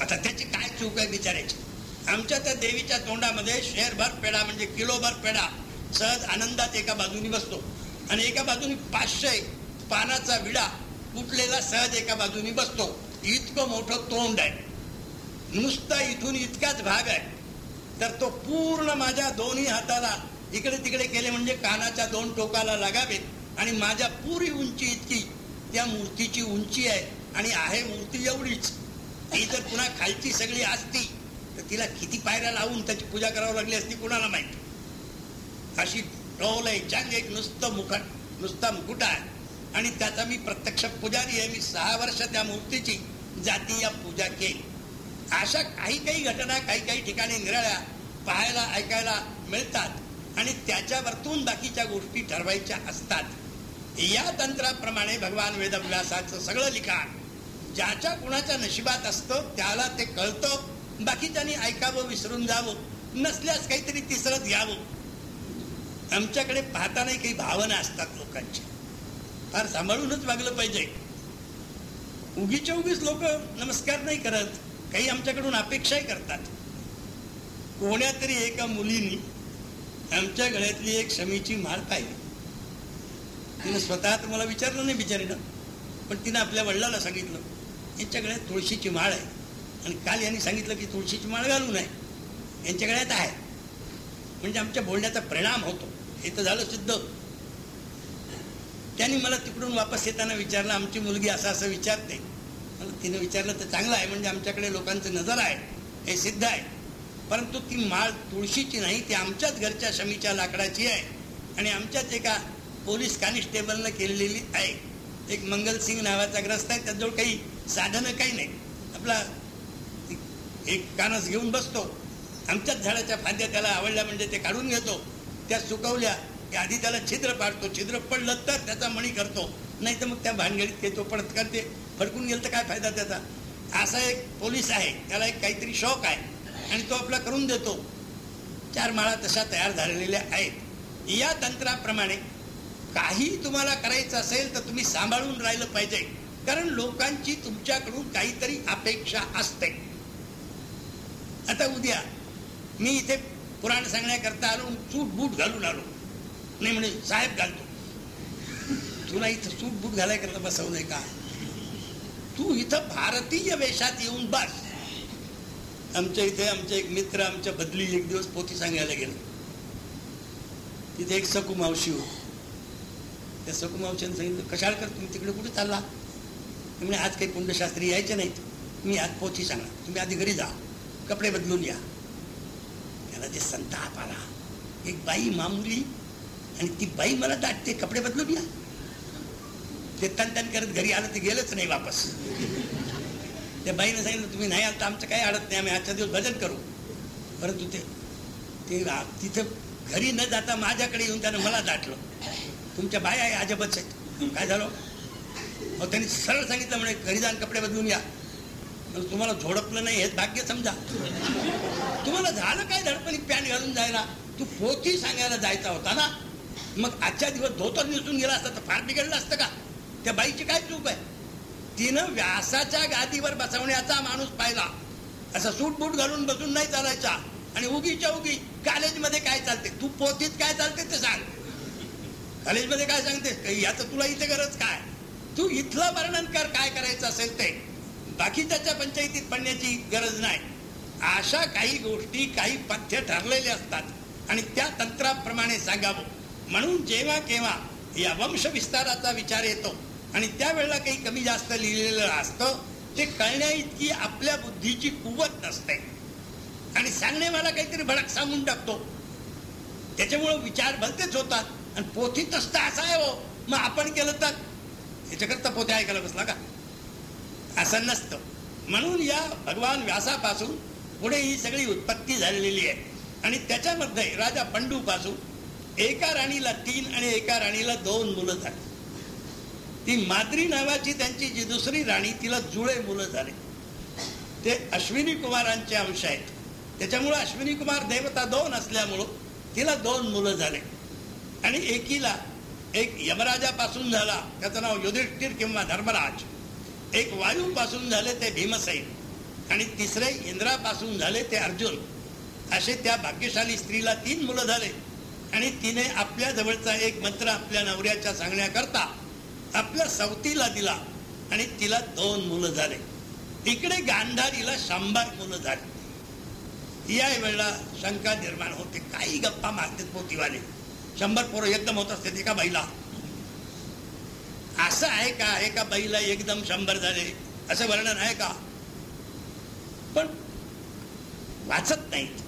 आता त्याची काय चूक आहे बिचारायची आमच्या त्या देवीच्या तोंडामध्ये शेरभर पेढा म्हणजे किलोभर पेढा सहज आनंदात एका बाजूनी बसतो. आणि एका बाजूनी पाचशे पानाचा विडा कुटलेला सहज एका बाजूनी बसतो. इतकं मोठं तोंड आहे. नुसता इथून इतकाच भाग आहे. तर तो पूर्ण माझ्या दोन्ही हाताला इकडे तिकडे केले म्हणजे कानाच्या दोन टोकाला लागावेत. आणि माझ्या पुरी उंची इतकी त्या मूर्तीची उंची आहे. आणि आहे मूर्ती एवढीच. ती जर पुन्हा खालची सगळी असती तर तिला किती पायऱ्या लावून त्याची पूजा करावी लागली असती कुणाला माहिती? अशी डोल आहे जंग एक नुसतं मुखट नुसता मुकुट आहे. आणि त्याचा मी प्रत्यक्ष पुजारी आहे मी सहा वर्ष त्या मूर्तीची जातीय पूजा केली. अशा काही काही घटना काही काही ठिकाणी निराळ्या पाहायला ऐकायला मिळतात आणि त्याच्यावरतून बाकीच्या गोष्टी ठरवायच्या असतात. या तंत्राप्रमाणे भगवान वेदव्यासाचं सगळं लिखाण ज्याच्या कुणाच्या नशिबात असतं त्याला ते कळतं. बाकीच्यानी ऐकावं विसरून जावं नसल्यास काहीतरी तिसरंच घ्यावं. आमच्याकडे पाहतानाही काही भावना असतात लोकांची. फार सांभाळूनच वागलं पाहिजे. उगीच्या उगीच लोक नमस्कार नाही करत. काही आमच्याकडून अपेक्षाही करतात. कोण्या तरी एका मुलीनी आमच्या गळ्यातली एक शमीची माळ पाहिली. तिनं स्वतः तर मला विचारलं नाही बिचारीनं पण तिनं आपल्या वडिलाला सांगितलं. यांच्या गळ्यात तुळशीची माळ आहे. आणि काल यांनी सांगितलं की तुळशीची माळ घालू नये. यांच्या गळ्यात आहे. म्हणजे आमच्या बोलण्याचा परिणाम होतो. हे तर झालं सिद्ध. त्यांनी मला तिकडून वापस येताना विचारलं आमची मुलगी असं असं विचारते. मला तिनं विचारलं तर चांगलं आहे. म्हणजे आमच्याकडे लोकांचं नजर आहे. हे सिद्ध आहे. परंतु ती माळ तुळशीची नाही ती आमच्याच घरच्या शमीच्या लाकडाची आहे. आणि आमच्याच एका पोलीस कॉन्स्टेबलनं केलेली आहे. एक मंगलसिंग नावाचा ग्रस्त आहे. त्याजवळ काही साधनं काही नाही. आपला एक कानस घेऊन बसतो. आमच्याच झाडाच्या फांद्या त्याला आवडल्या म्हणजे ते काढून घेतो. त्या सुकवल्या की आधी त्याला छिद्र पाडतो. छिद्र पडलं तर त्याचा मणी करतो. नाही तर मग त्या भानगडीत घेतो पडत करते. फडकून गेलं तर काय फायदा त्याचा? असा एक पोलीस आहे. त्याला एक काहीतरी शौक आहे. आणि तो आपला करून देतो. चार माळा तशा तयार झालेल्या आहेत. या तंत्राप्रमाणे काही तुम्हाला करायचं असेल तर तुम्ही सांभाळून राहिलं पाहिजे. कारण लोकांची तुमच्याकडून काहीतरी अपेक्षा असते. आता उद्या मी इथे पुराण सांगण्याकरता आलो सूट बूट घालून आलो. नाही म्हणजे साहेब घालतो. तुला इथं सूट बूट घालायकरता बसवलंय का? तू इथं भारतीय वेशात येऊन बस. आमच्या इथे आमचे एक मित्र आमच्या बदली एक दिवस पोथी सांगायला गेलो. तिथे एक सकू मावशी होती. त्या सकू मावशीने सांगितलं कशाळकर तुम्ही तिकडे कुठे चालला? म्हणजे आज काही कुंडशास्त्री यायचे नाहीत. मी आज पोथी सांगा तुम्ही आधी घरी जा. कपडे बदलून या. त्याला ते संताप आला. एक बाई मामुली आणि ती बाई मला दाटते. कपडे बदलून या. ते तन करत घरी आलं ते गेलंच नाही वापस. त्या बाईनं सांगितलं तुम्ही नाही आलं तर आमचं काही अडत नाही. आम्ही आजच्या दिवस भजन करू. परंतु ते ते तिथं घरी न जाता माझ्याकडे येऊन त्यानं मला दाटलं. तुमच्या बाया आहे अजबच आहेत. काय झालं? मग त्यांनी सरळ सांगितलं म्हणे घरी जाऊन कपडे बदलून या. मग तुम्हाला झोडपलं नाही हेच भाग्य समजा. तुम्हाला झालं काय धडपणी पॅन्ट घालून जायला? तू पोथी सांगायला जायचा होता ना? मग आजच्या दिवस धोतर निसून गेला असता तर फार बिघडलं असतं का? त्या बाईची काय चूक आहे? तिनं व्यासाच्या गादीवर बसवण्याचा माणूस पाहिला. असा सूट बूट घालून बसून नाही चालायचा. आणि उगीच्या उगी कॉलेजमध्ये काय चालते? तू पोथीत काय चालते ते सांग. कॉलेजमध्ये काय सांगते याचं तुला इथे गरज काय? तू इथलं वर्णन कर काय करायचं असेल ते. बाकी त्याच्या पंचायतीत पडण्याची गरज नाही. अशा काही गोष्टी काही पथ्य ठरलेले असतात. आणि त्या तंत्राप्रमाणे सांगावं. म्हणून जेव्हा केव्हा या वंश विस्ताराचा विचार येतो आणि त्यावेळेला काही कमी जास्त लिहिलेलं असतं ते कळण्या इतकी आपल्या बुद्धीची कुवत नसते. आणि सांगणे मला काहीतरी भडक सांगून टाकतो. त्याच्यामुळं विचार भलतेच होतात. आणि पोथीत असतं असा आहे हो मग आपण केलं तर? याच्याकरता पोते ऐकायला बसला का? असं नसतं. म्हणून या भगवान व्यासापासून पुढे ही सगळी उत्पत्ती झालेली आहे. आणि त्याच्यामध्ये राजा पंडूपासून एका राणीला तीन आणि एका राणीला दोन मुलं झाली. ती माद्री नावाची त्यांची जी दुसरी राणी तिला जुळे मुलं झाले. ते अश्विनी कुमारांचे अंश आहेत. त्याच्यामुळं अश्विनी कुमार देवता दोन असल्यामुळं तिला दोन मुलं झाले. आणि एकीला एक यमराजापासून झाला त्याचं नाव युधिष्ठिर किंवा धर्मराज. एक वायूपासून झाले ते भीमसेन आणि तिसरे इंद्रापासून झाले ते अर्जुन. असे त्या भाग्यशाली स्त्रीला तीन मुलं झाले आणि तिने आपल्या जवळचा एक मंत्र आपल्या नवऱ्याच्या सांगण्याकरता आपल्या सवतीला दिला आणि तिला दोन मुलं झाले. इकडे गांधारीला शंभर मुलं झाली. या वेळेला शंका निर्माण होते काही गप्पा मारतात पोतीवाले शंभर पोरं एकदम होत असते एका बाईला? असं आहे का? एका बाईला एकदम शंभर झाले. असं वर्णन आहे का? पण वाचत नाहीत.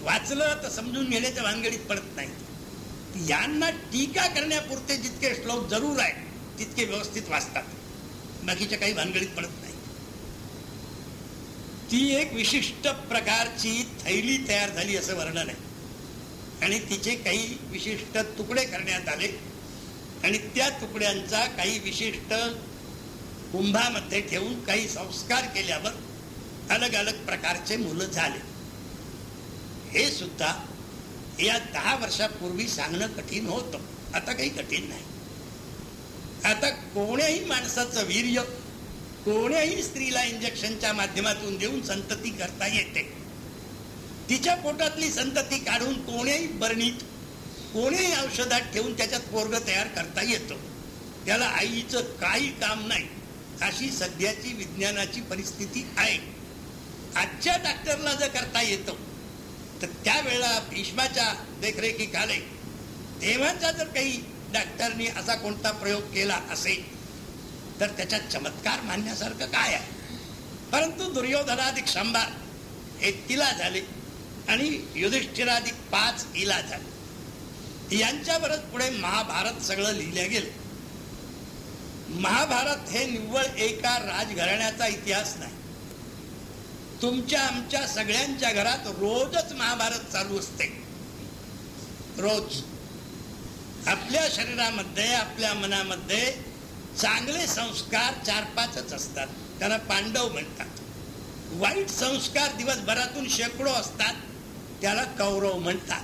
वाचलं तर समजून घेण्याच्या भानगडीत पडत नाहीत. यांना टीका करण्यापुरते जितके श्लोक जरूर आहेत तितके व्यवस्थित वाचतात. बाकीच्या काही भानगडीत पडत नाही ती एक विशिष्ट प्रकारची थैली तयार झाली असं वर्णन आहे. आणि तिचे काही विशिष्ट तुकडे करण्यात आले. आणि त्या तुकड्यांचा काही विशिष्ट कुंभामध्ये ठेवून काही संस्कार केल्यावर अलग अलग प्रकारचे मुलं झाले. हे सुद्धा या दहा वर्षापूर्वी सांगणं कठीण होतं. आता काही कठीण नाही. आता कोण्याही माणसाचं वीर्य कोण्याही स्त्रीला इंजेक्शनच्या माध्यमातून देऊन संतती करता येते. तिच्या पोटातली संतती काढून कोण्याही बरणीत कोणीही औषधात ठेवून त्याच्यात पोरग तयार करता येतो. त्याला आईचं काही काम नाही अशी सध्याची विज्ञानाची परिस्थिती आहे. आजच्या डॉक्टरला जर करता येतं तर त्यावेळेला भीष्माच्या देखरेखीखाले तेव्हाचा जर काही डॉक्टरनी असा कोणता प्रयोग केला असेल तर त्याच्यात चमत्कार मानण्यासारखं काय आहे? परंतु दुर्योधनाधिक शंभर हे तिला झाले. आणि युधिष्ठिरादी पाच इला झाले. यांच्यावरच पुढे महाभारत सगळं लिहिलं गेलं. महाभारत हे निव्वळ एका राजघराण्याचा इतिहास नाही. तुमच्या आमच्या सगळ्यांच्या घरात रोजच महाभारत चालू असते. रोज. आपल्या शरीरामध्ये आपल्या मनामध्ये चांगले संस्कार चार पाचच असतात. त्याला पांडव म्हणतात. वाईट संस्कार दिवसभरातून शेकडो असतात. त्याला कौरव म्हणतात.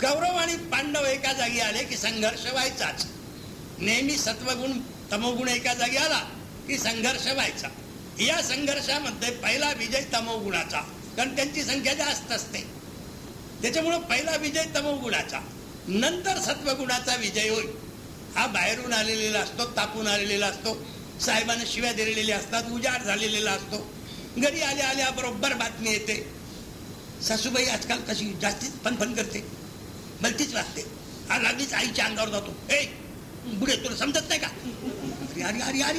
कौरव आणि पांडव एका जागी आले की संघर्ष व्हायचाच. नेहमी सत्वगुण तमोगुण एका जागी आला की संघर्ष व्हायचा. या संघर्षामध्ये पहिला विजय तमोगुणाचा कारण त्यांची संख्या जास्त असते. त्याच्यामुळं पहिला विजय तमोगुणाचा. नंतर सत्वगुणाचा विजय होईल. हा बाहेरून आलेला असतो तापून आलेला असतो. साहेबांना शिव्या दिलेल्या असतात उजाड झालेला असतो. घरी आल्या आल्या बरोबर बातमी येते. सासूबाई आजकाल कशी जास्तीच फनफन करते भलतीच वागते. हा लागलीच आईच्या अंगावर जातो. हे बुढे तुला समजत नाही का? अरे अरे अरे अरे.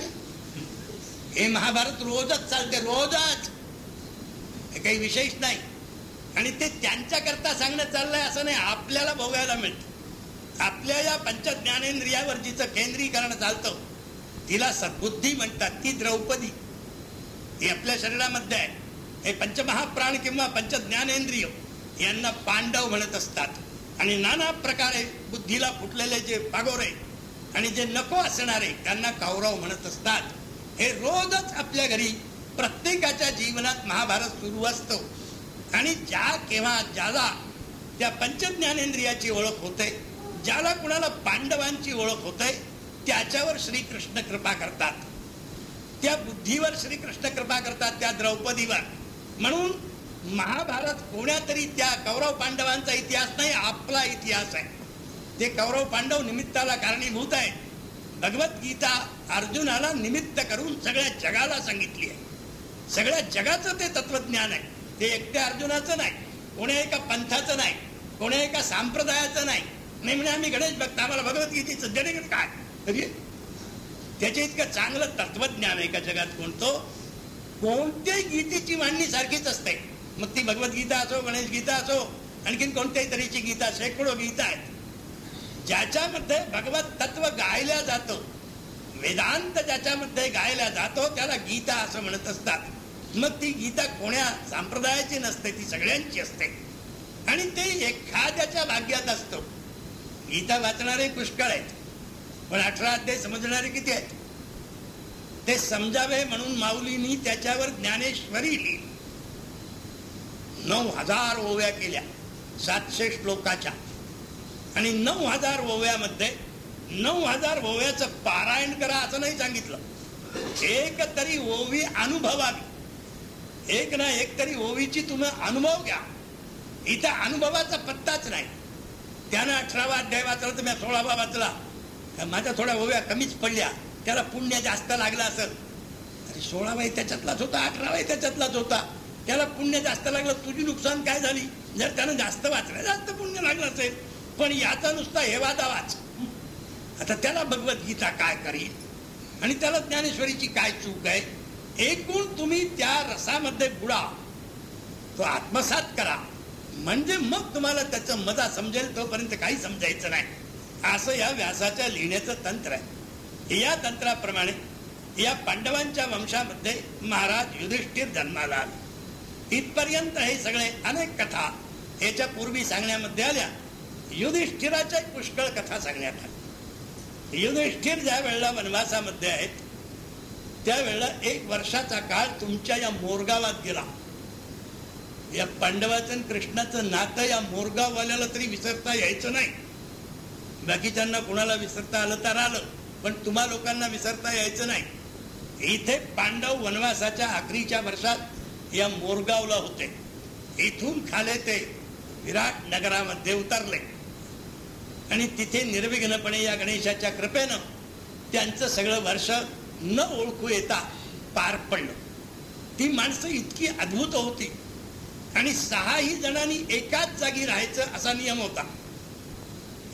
हे महाभारत रोजच चालते रोजच. हे काही विशेष नाही. आणि ते त्यांच्याकरता सांगणं चाललंय असं नाही आपल्याला भोगायला मिळतं. आपल्या या पंचज्ञानेंद्रियावर जिचं केंद्रीकरण चालतं तिला सद्बुद्धी म्हणतात ती द्रौपदी. ही आपल्या शरीरामध्ये आहे. हे पंचमहाप्राण किंवा पंचज्ञानेंद्रिय यांना पांडव म्हणत असतात. आणि नाना प्रकारे बुद्धीला फुटलेले जे पागोरे आणि जे नको असणारे त्यांना कौरव म्हणत असतात. हे रोजच आपल्या घरी प्रत्येकाच्या जीवनात महाभारत सुरू असतो. आणि ज्या केव्हा ज्याला त्या पंचज्ञानेंद्रियाची ओळख होते ज्याला कुणाला पांडवांची ओळख होते त्याच्यावर श्रीकृष्ण कृपा करतात. त्या बुद्धीवर श्रीकृष्ण कृपा करतात त्या द्रौपदीवर. म्हणून महाभारत कोण्यातरी त्या कौरव पांडवांचा इतिहास नाही आपला इतिहास आहे. ते कौरव पांडव निमित्ताला कारणीभूत आहे भगवद्गीता अर्जुनाला निमित्त करून सगळ्या जगाला सांगितली आहे. सगळ्या जगाचं ते तत्वज्ञान आहे. ते एकट्या अर्जुनाचं नाही कोण्या एका पंथाचं नाही कोण्या एका संप्रदायाचं नाही. नाही म्हणजे आम्ही गणेश भक्त आम्हाला भगवद्गीतेचं जणेगत काय? तरी त्याचे इतकं चांगलं तत्वज्ञान आहे का जगात कोणतं? कोणत्याही गीतेची मांडणी सारखीच असते. मग ती भगवद्गीता असो गणेश गीता असो आणखीन कोणत्याही तऱ्हेची गीता शेकडो गीता आहेत. ज्याच्यामध्ये भगवत तत्व गायल्या जातं वेदांत ज्याच्यामध्ये गायला जातो त्याला गीता असं म्हणत असतात. मग ती गीता कोण्या संप्रदायाची नसते ती सगळ्यांची असते. आणि ते एखाद्याच्या भाग्यात असतो. गीता वाचणारे पुष्कळ आहेत. पण अठरा अध्याय समजणारे किती आहेत? ते समजावे म्हणून माऊलींनी त्याच्यावर ज्ञानेश्वरी लिहिली. नऊ हजार ओव्या केल्या सातशे श्लोकाच्या. आणि नऊ हजार ओव्यामध्ये नऊ हजार ओव्याचं पारायण करा असं नाही सांगितलं. एक तरी ओवी अनुभवावी. एक ना एक तरी ओवीची तुम्ही अनुभव घ्या. इथं अनुभवाचा पत्ताच नाही. त्यानं अठरावा अध्याय वाचला तर मी सोळावा वाचला. माझ्या थोड्या ओव्या कमीच पडल्या. त्याला पुण्य जास्त लागलं असेल. अरे सोळावाही त्याच्यातलाच होता अठरावाही त्याच्यातलाच होता. त्याला पुण्य जास्त लागलं तुझी नुकसान काय झाली? जर त्यानं जास्त वाचलं जास्त पुण्य लागलं असेल. पण याचा नुसता हे वादा वाच आता त्याला भगवद्गीता काय करील आणि त्याला ज्ञानेश्वरीची काय चूक आहे? एकूण तुम्ही त्या रसामध्ये बुडा. तो आत्मसात करा. म्हणजे मग तुम्हाला त्याचं मजा समजेल तोपर्यंत काही समजायचं नाही. असं या व्यासाच्या लिहिण्याचं तंत्र आहे. या तंत्राप्रमाणे या पांडवांच्या वंशामध्ये महाराज युधिष्ठिर जन्माला आले. इथपर्यंत हे सगळे अनेक कथा याच्या पूर्वी सांगण्यामध्ये आल्या. युधिष्ठिराच्या पुष्कळ कथा सांगण्यात आल्या. युधिष्ठिर ज्या वेळेला वनवासामध्ये आहेत त्यावेळेला एक वर्षाचा काळ तुमच्या या मोरगावात गेला. या पांडवाचं कृष्णाचं नातं या मोरगाववाल्याला तरी विसरता यायचं नाही. बाकीच्यांना कुणाला विसरता आलं तर आलं. पण तुम्हा लोकांना विसरता यायचं नाही. इथे पांडव वनवासाच्या आखरीच्या वर्षात या मोरगावला होते. इथून खाले ते विराट नगरामध्ये उतरले. आणि तिथे निर्विघ्नपणे या गणेशाच्या कृपेनं त्यांचं सगळं वर्ष न ओळखू येता पार पडलं. ती माणसं इतकी अद्भुत होती. आणि सहाही जणांनी एकाच जागी राहायचं असा नियम होता.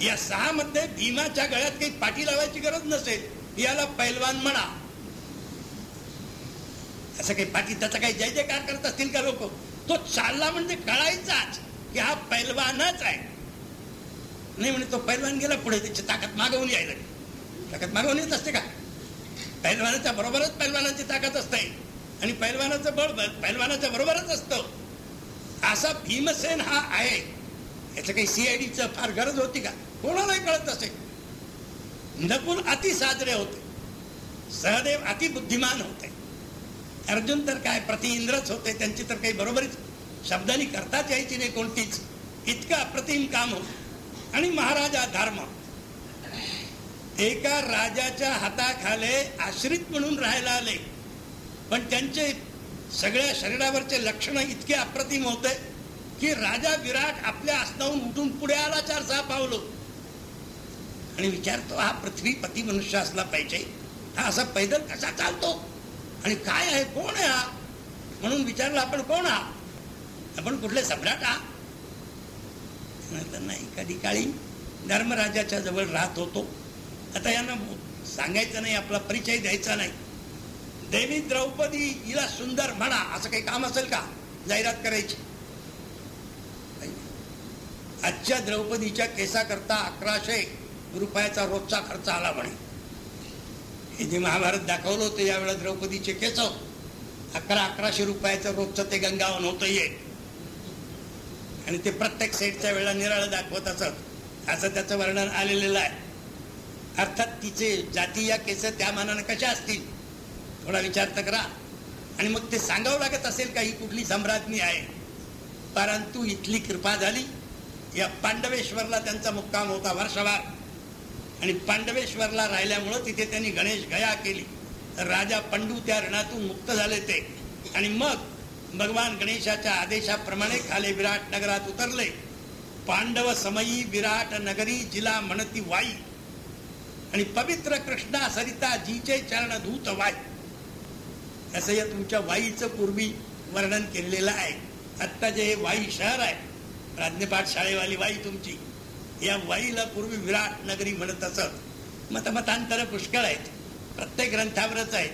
या सहा मध्ये भीमाच्या गळ्यात काही पाठी लावायची गरज नसेल. याला पैलवान म्हणा. असं काही पाठी त्याचा काही जय जयकार करत असतील का लोक? तो चालला म्हणजे कळायचाच की हा पैलवानच आहे. नाही म्हणजे तो पैलवान गेला पुढे त्याची ताकद मागवून यायला. ताकद मागवून येत असते का? पैलवानाच्या बरोबरच पैलवानाची ताकद असते. आणि पैलवानाचं बळ पैलवानाच्या बरोबरच असतं. असा भीमसेन हा आहे. याचं काही सीआयडीचं फार गरज होती का? कोणालाही कळत असे नकुल अति साजरे होते. सहदेव अति बुद्धिमान होते. अर्जुन तर काय प्रति इंद्रच होते त्यांची तर काही बरोबरीच. शब्दांनी करताच यायची नाही कोणतीच. इतकं अप्रतिम काम होत. आणि महाराजा धर्म. एका राजाच्या हाताखाले आश्रित म्हणून राहायला आले. पण त्यांचे सगळ्या शरीरावरचे लक्षण इतके अप्रतिम होते की राजा विराट आपल्या आसनावून उठून पुढे आला चार सहा पावलं. आणि विचारतो हा पृथ्वीपती मनुष्य असला पाहिजे. हा असा पैदल कसा चालतो? आणि काय आहे? कोण आहे हा? म्हणून विचारलं आपण कोण आहात? आपण कुठले? सम्राट आहात. नाही कधी काळी धर्मराजाच्या जवळ राहत होतो. आता यांना सांगायचं नाही आपला परिचय द्यायचा नाही. देवी द्रौपदी हिला सुंदर म्हणा असं काही काम असेल का? जाहिरात करायची. आजच्या द्रौपदीच्या केसाकरता अकराशे रुपयाचा रोजचा खर्च आला म्हणे. हे जे महाभारत दाखवलं होतं यावेळेला द्रौपदीचे केस. अकरा अकराशे रुपयाचं रोजचं ते गंगावन होतं ये आणि ते प्रत्येक सेटच्या वेळेला निराळं दाखवत असत. असं त्याचं वर्णन आलेलं आहे. अर्थात तिचे जाती या केस त्या मानानं कशा असतील? थोडा विचार तर करा. आणि मग ते सांगावं लागत असेल का ही कुठली सम्राज्ञी आहे? परंतु इथली कृपा झाली. या पांडवेश्वरला त्यांचा मुक्काम होता वर्षभर. आणि पांडवेश्वरला राहिल्यामुळं तिथे त्यांनी गणेश गया केली. तर राजा पंडू त्या ऋणातून मुक्त झाले ते. आणि मग भगवान गणेशाच्या आदेशाप्रमाणे खाले विराट नगरात उतरले. पांडव समयी विराट नगरी जिला म्हणती वाई. आणि पवित्र कृष्णा सरिता जीचे चरण धूत वाई. असं या तुमच्या वाईचं पूर्वी वर्णन केलेलं आहे. आत्ता जे हे वाई शहर आहे प्राज्ञपाठ शाळेवाली वाई तुमची. या वाईला पूर्वी विराट नगरी म्हणत असत. मतमतांतर पुष्कळ आहेत. प्रत्येक ग्रंथावरच आहेत.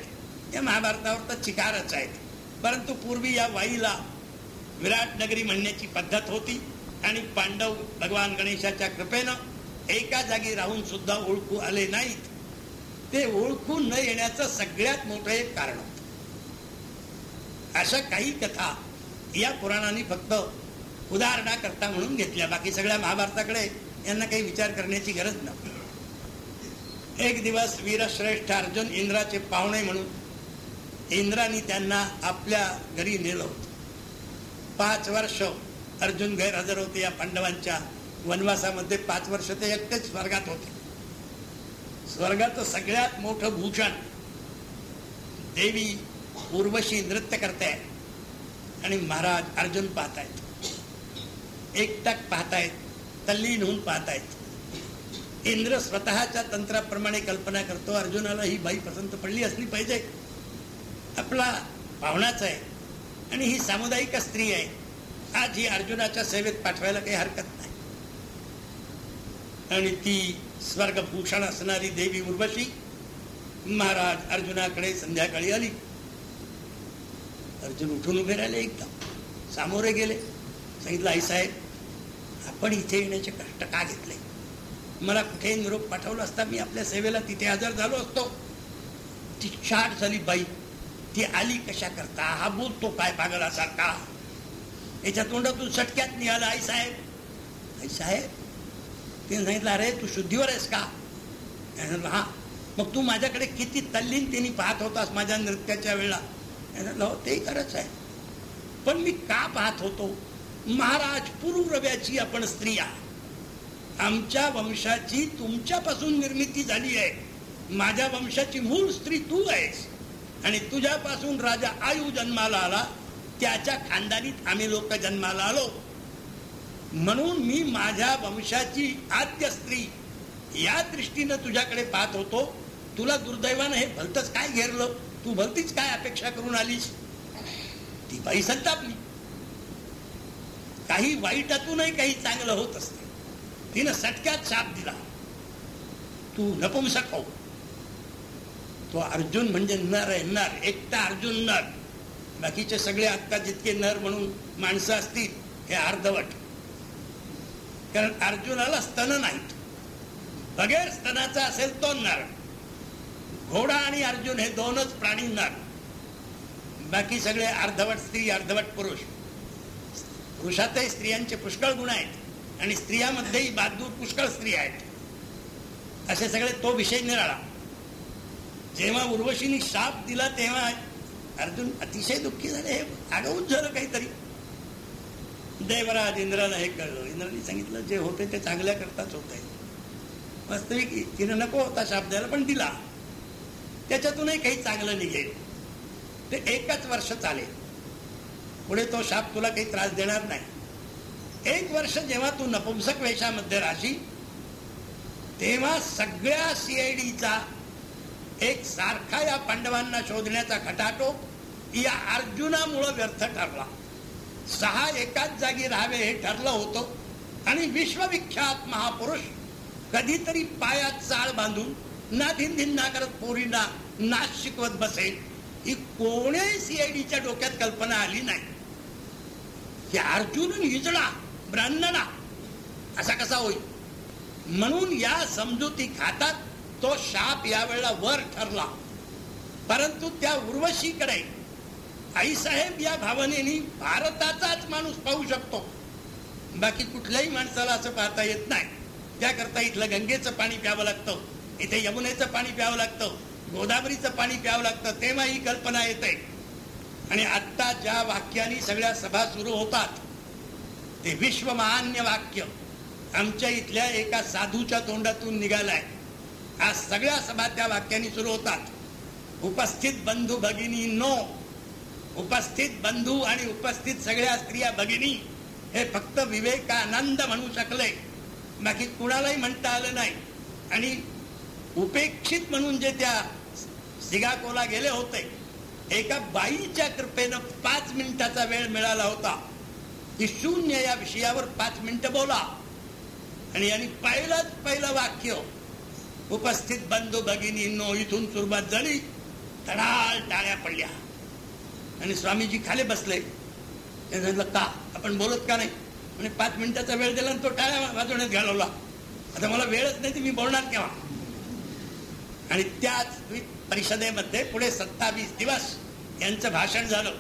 या महाभारतावर तर चिकारच आहेत. परंतु पूर्वी या वाईला विराट नगरी म्हणण्याची पद्धत होती आणि पांडव भगवान गणेशाच्या कृपेनं एका जागी राहून सुद्धा ओळखू आले नाहीत. ते ओळखू न येण्याचं सगळ्यात मोठं एक कारण होत. अशा काही कथा या पुराणाने फक्त उदाहरणाकरता म्हणून घेतल्या. बाकी सगळ्या महाभारताकडे यांना काही विचार करण्याची गरज नव्हती. एक दिवस वीरश्रेष्ठ अर्जुन इंद्राचे पाहुणे म्हणून इंद्राने त्यांना आपल्या घरी नेलं होतं. पाच वर्ष अर्जुन गैरहजर होते या पांडवांच्या वनवासामध्ये. पाच वर्ष ते एकटेच स्वर्गात होते. स्वर्गाचं सगळ्यात मोठं भूषण देवी उर्वशी नृत्य करताय आणि महाराज अर्जुन पाहतायत. एकटाक पाहतायत. तल्लीन होऊन पाहतायत. इंद्र स्वतःच्या तंत्राप्रमाणे कल्पना करतो. अर्जुनाला ही बाई पसंत पडली असली पाहिजे. आपला पाहुणाच आहे आणि ही सामुदायिक स्त्री आहे. आज ही अर्जुनाच्या सेवेत पाठवायला काही हरकत नाही. आणि ती स्वर्गभूषण असणारी देवी उर्वशी महाराज अर्जुनाकडे संध्याकाळी आली. अर्जुन उठून उभे राहिले एकदम. सामोरे गेले. सांगितलं आई साहेब आपण इथे येण्याचे कष्ट का घेतले? मला कुठेही निरोप पाठवला असता मी आपल्या सेवेला तिथे हजर झालो असतो. ती छाट झाली बाई. ती आली कशा करता? हा बोलतो काय पागलासारखा याच्या तोंडातून सटक्यात निघाला आई साहेब. आई साहेब तिने सांगितलं अरे तू शुद्धीवर आहेस का? म्हटलं हा. मग तू माझ्याकडे किती तल्लीन तिने पाहत होतास माझ्या नृत्याच्या वेळा म्हटलं हो तेही खरंच आहे. पण मी का पाहत होतो? महाराज पुरुरव्याची आपण स्त्रिया आमच्या वंशाची तुमच्यापासून निर्मिती झाली आहे. माझ्या वंशाची मूळ स्त्री तू आहेस. आणि तुझ्यापासून राजा आयु जन्माला आला त्याच्या खानदानीत आम्ही लोक जन्माला आलो. म्हणून मी माझ्या वंशाची आद्य स्त्री या दृष्टीनं तुझ्याकडे पाहत होतो. तुला दुर्दैवानं हे भलतच काय घेरलं? तू भलतीच काय अपेक्षा करून आलीस? ती बाई संतापली. काही वाईटातूनही काही चांगलं होत असते. तिनं सटक्यात शाप दिला. तू नपुंसक हो तो अर्जुन म्हणजे नर आहे नर. एकटा अर्जुन नर. बाकीचे सगळे आत्ता जितके नर म्हणून माणसं असतील हे अर्धवट. कारण अर्जुनाला स्तन नाहीत. बगैर स्तनाचा असेल तो नर. घोडा आणि अर्जुन हे दोनच प्राणी नर. बाकी सगळे अर्धवट स्त्री अर्धवट पुरुष. पुरुषातही स्त्रियांचे पुष्कळ गुण आहेत. आणि स्त्रियामध्येही बहादूर पुष्कळ स्त्री आहेत. असे सगळे तो विषय निराळा. जेव्हा उर्वशीने शाप दिला तेव्हा अर्जुन अतिशय दुःखी झाले. हे आगाऊच झालं काहीतरी. देवराज इंद्राला हे कळलं. इंद्राने सांगितलं जे होते ते चांगल्या करताच होते वास्तविक तिने नको होता शाप द्यायला पण दिला. त्याच्यातूनही काही चांगलं निघेल. ते एकच वर्ष चालेल. पुढे तो शाप तुला काही त्रास देणार नाही. एक वर्ष जेव्हा तू नपुंसक वेशामध्ये राहशील तेव्हा सगळ्या सीआयडीचा एक सारखा या पांडवांना शोधण्याचा खटाटो या अर्जुनामुळं व्यर्थ ठरला. सहा एकाच जागी राहावे हे ठरलं होतं आणि विश्वविख्यात महापुरुष कधीतरी पायात चाळ बांधून ना धिंधिन्ना करत पोरींना नाच शिकवत बसेल ही कोण्याही सीआयडीच्या डोक्यात कल्पना आली नाही. की अर्जुन हिजडा ब्राह्मणा. असा कसा होईल? म्हणून या समजुती खातात तो शाप यावेळेला वर ठरला. परंतु त्या उर्वशीकडे आईसाहेब या भावनेनी भारताचाच माणूस पाहू शकतो. बाकी कुठल्याही माणसाला असं पाहता येत नाही. त्याकरता इथलं गंगेचं पाणी प्यावं लागतं इथे यमुनेचं पाणी प्यावं लागतं गोदावरीचं पाणी प्यावं लागतं तेव्हा ही कल्पना येते. आणि आत्ता ज्या वाक्याने सगळ्या सभा सुरू होतात ते विश्वमान्य वाक्य आमच्या इथल्या एका साधूच्या तोंडातून निघालाय. आज सगळ्या सभा त्या वाक्याने सुरू होतात. उपस्थित बंधू भगिनी नो उपस्थित बंधू आणि उपस्थित सगळ्या स्त्रिया भगिनी हे फक्त विवेकानंद म्हणू शकले. बाकी कुणालाही म्हणता आलं नाही. आणि उपेक्षित म्हणून जे त्या सिगाकोला गेले होते एका बाईच्या कृपेनं पाच मिनिटाचा वेळ मिळाला होता. की शून्य या विषयावर पाच मिनिटं बोला. आणि यांनी पहिलंच पहिलं वाक्य उपस्थित बंधू भगिनी नो इथून सुरुवात झाली. तडाल टाळ्या पडल्या. आणि स्वामीजी खाली बसले. सांगितलं का? आपण बोलत का नाही? म्हणजे पाच मिनिटाचा वेळ दिला तो टाळ्या वाजवण्यात घालवला. आता मला वेळच नाही ती मी बोलणार केव्हा? आणि त्याच परिषदेमध्ये पुढे सत्तावीस दिवस यांचं भाषण झालं.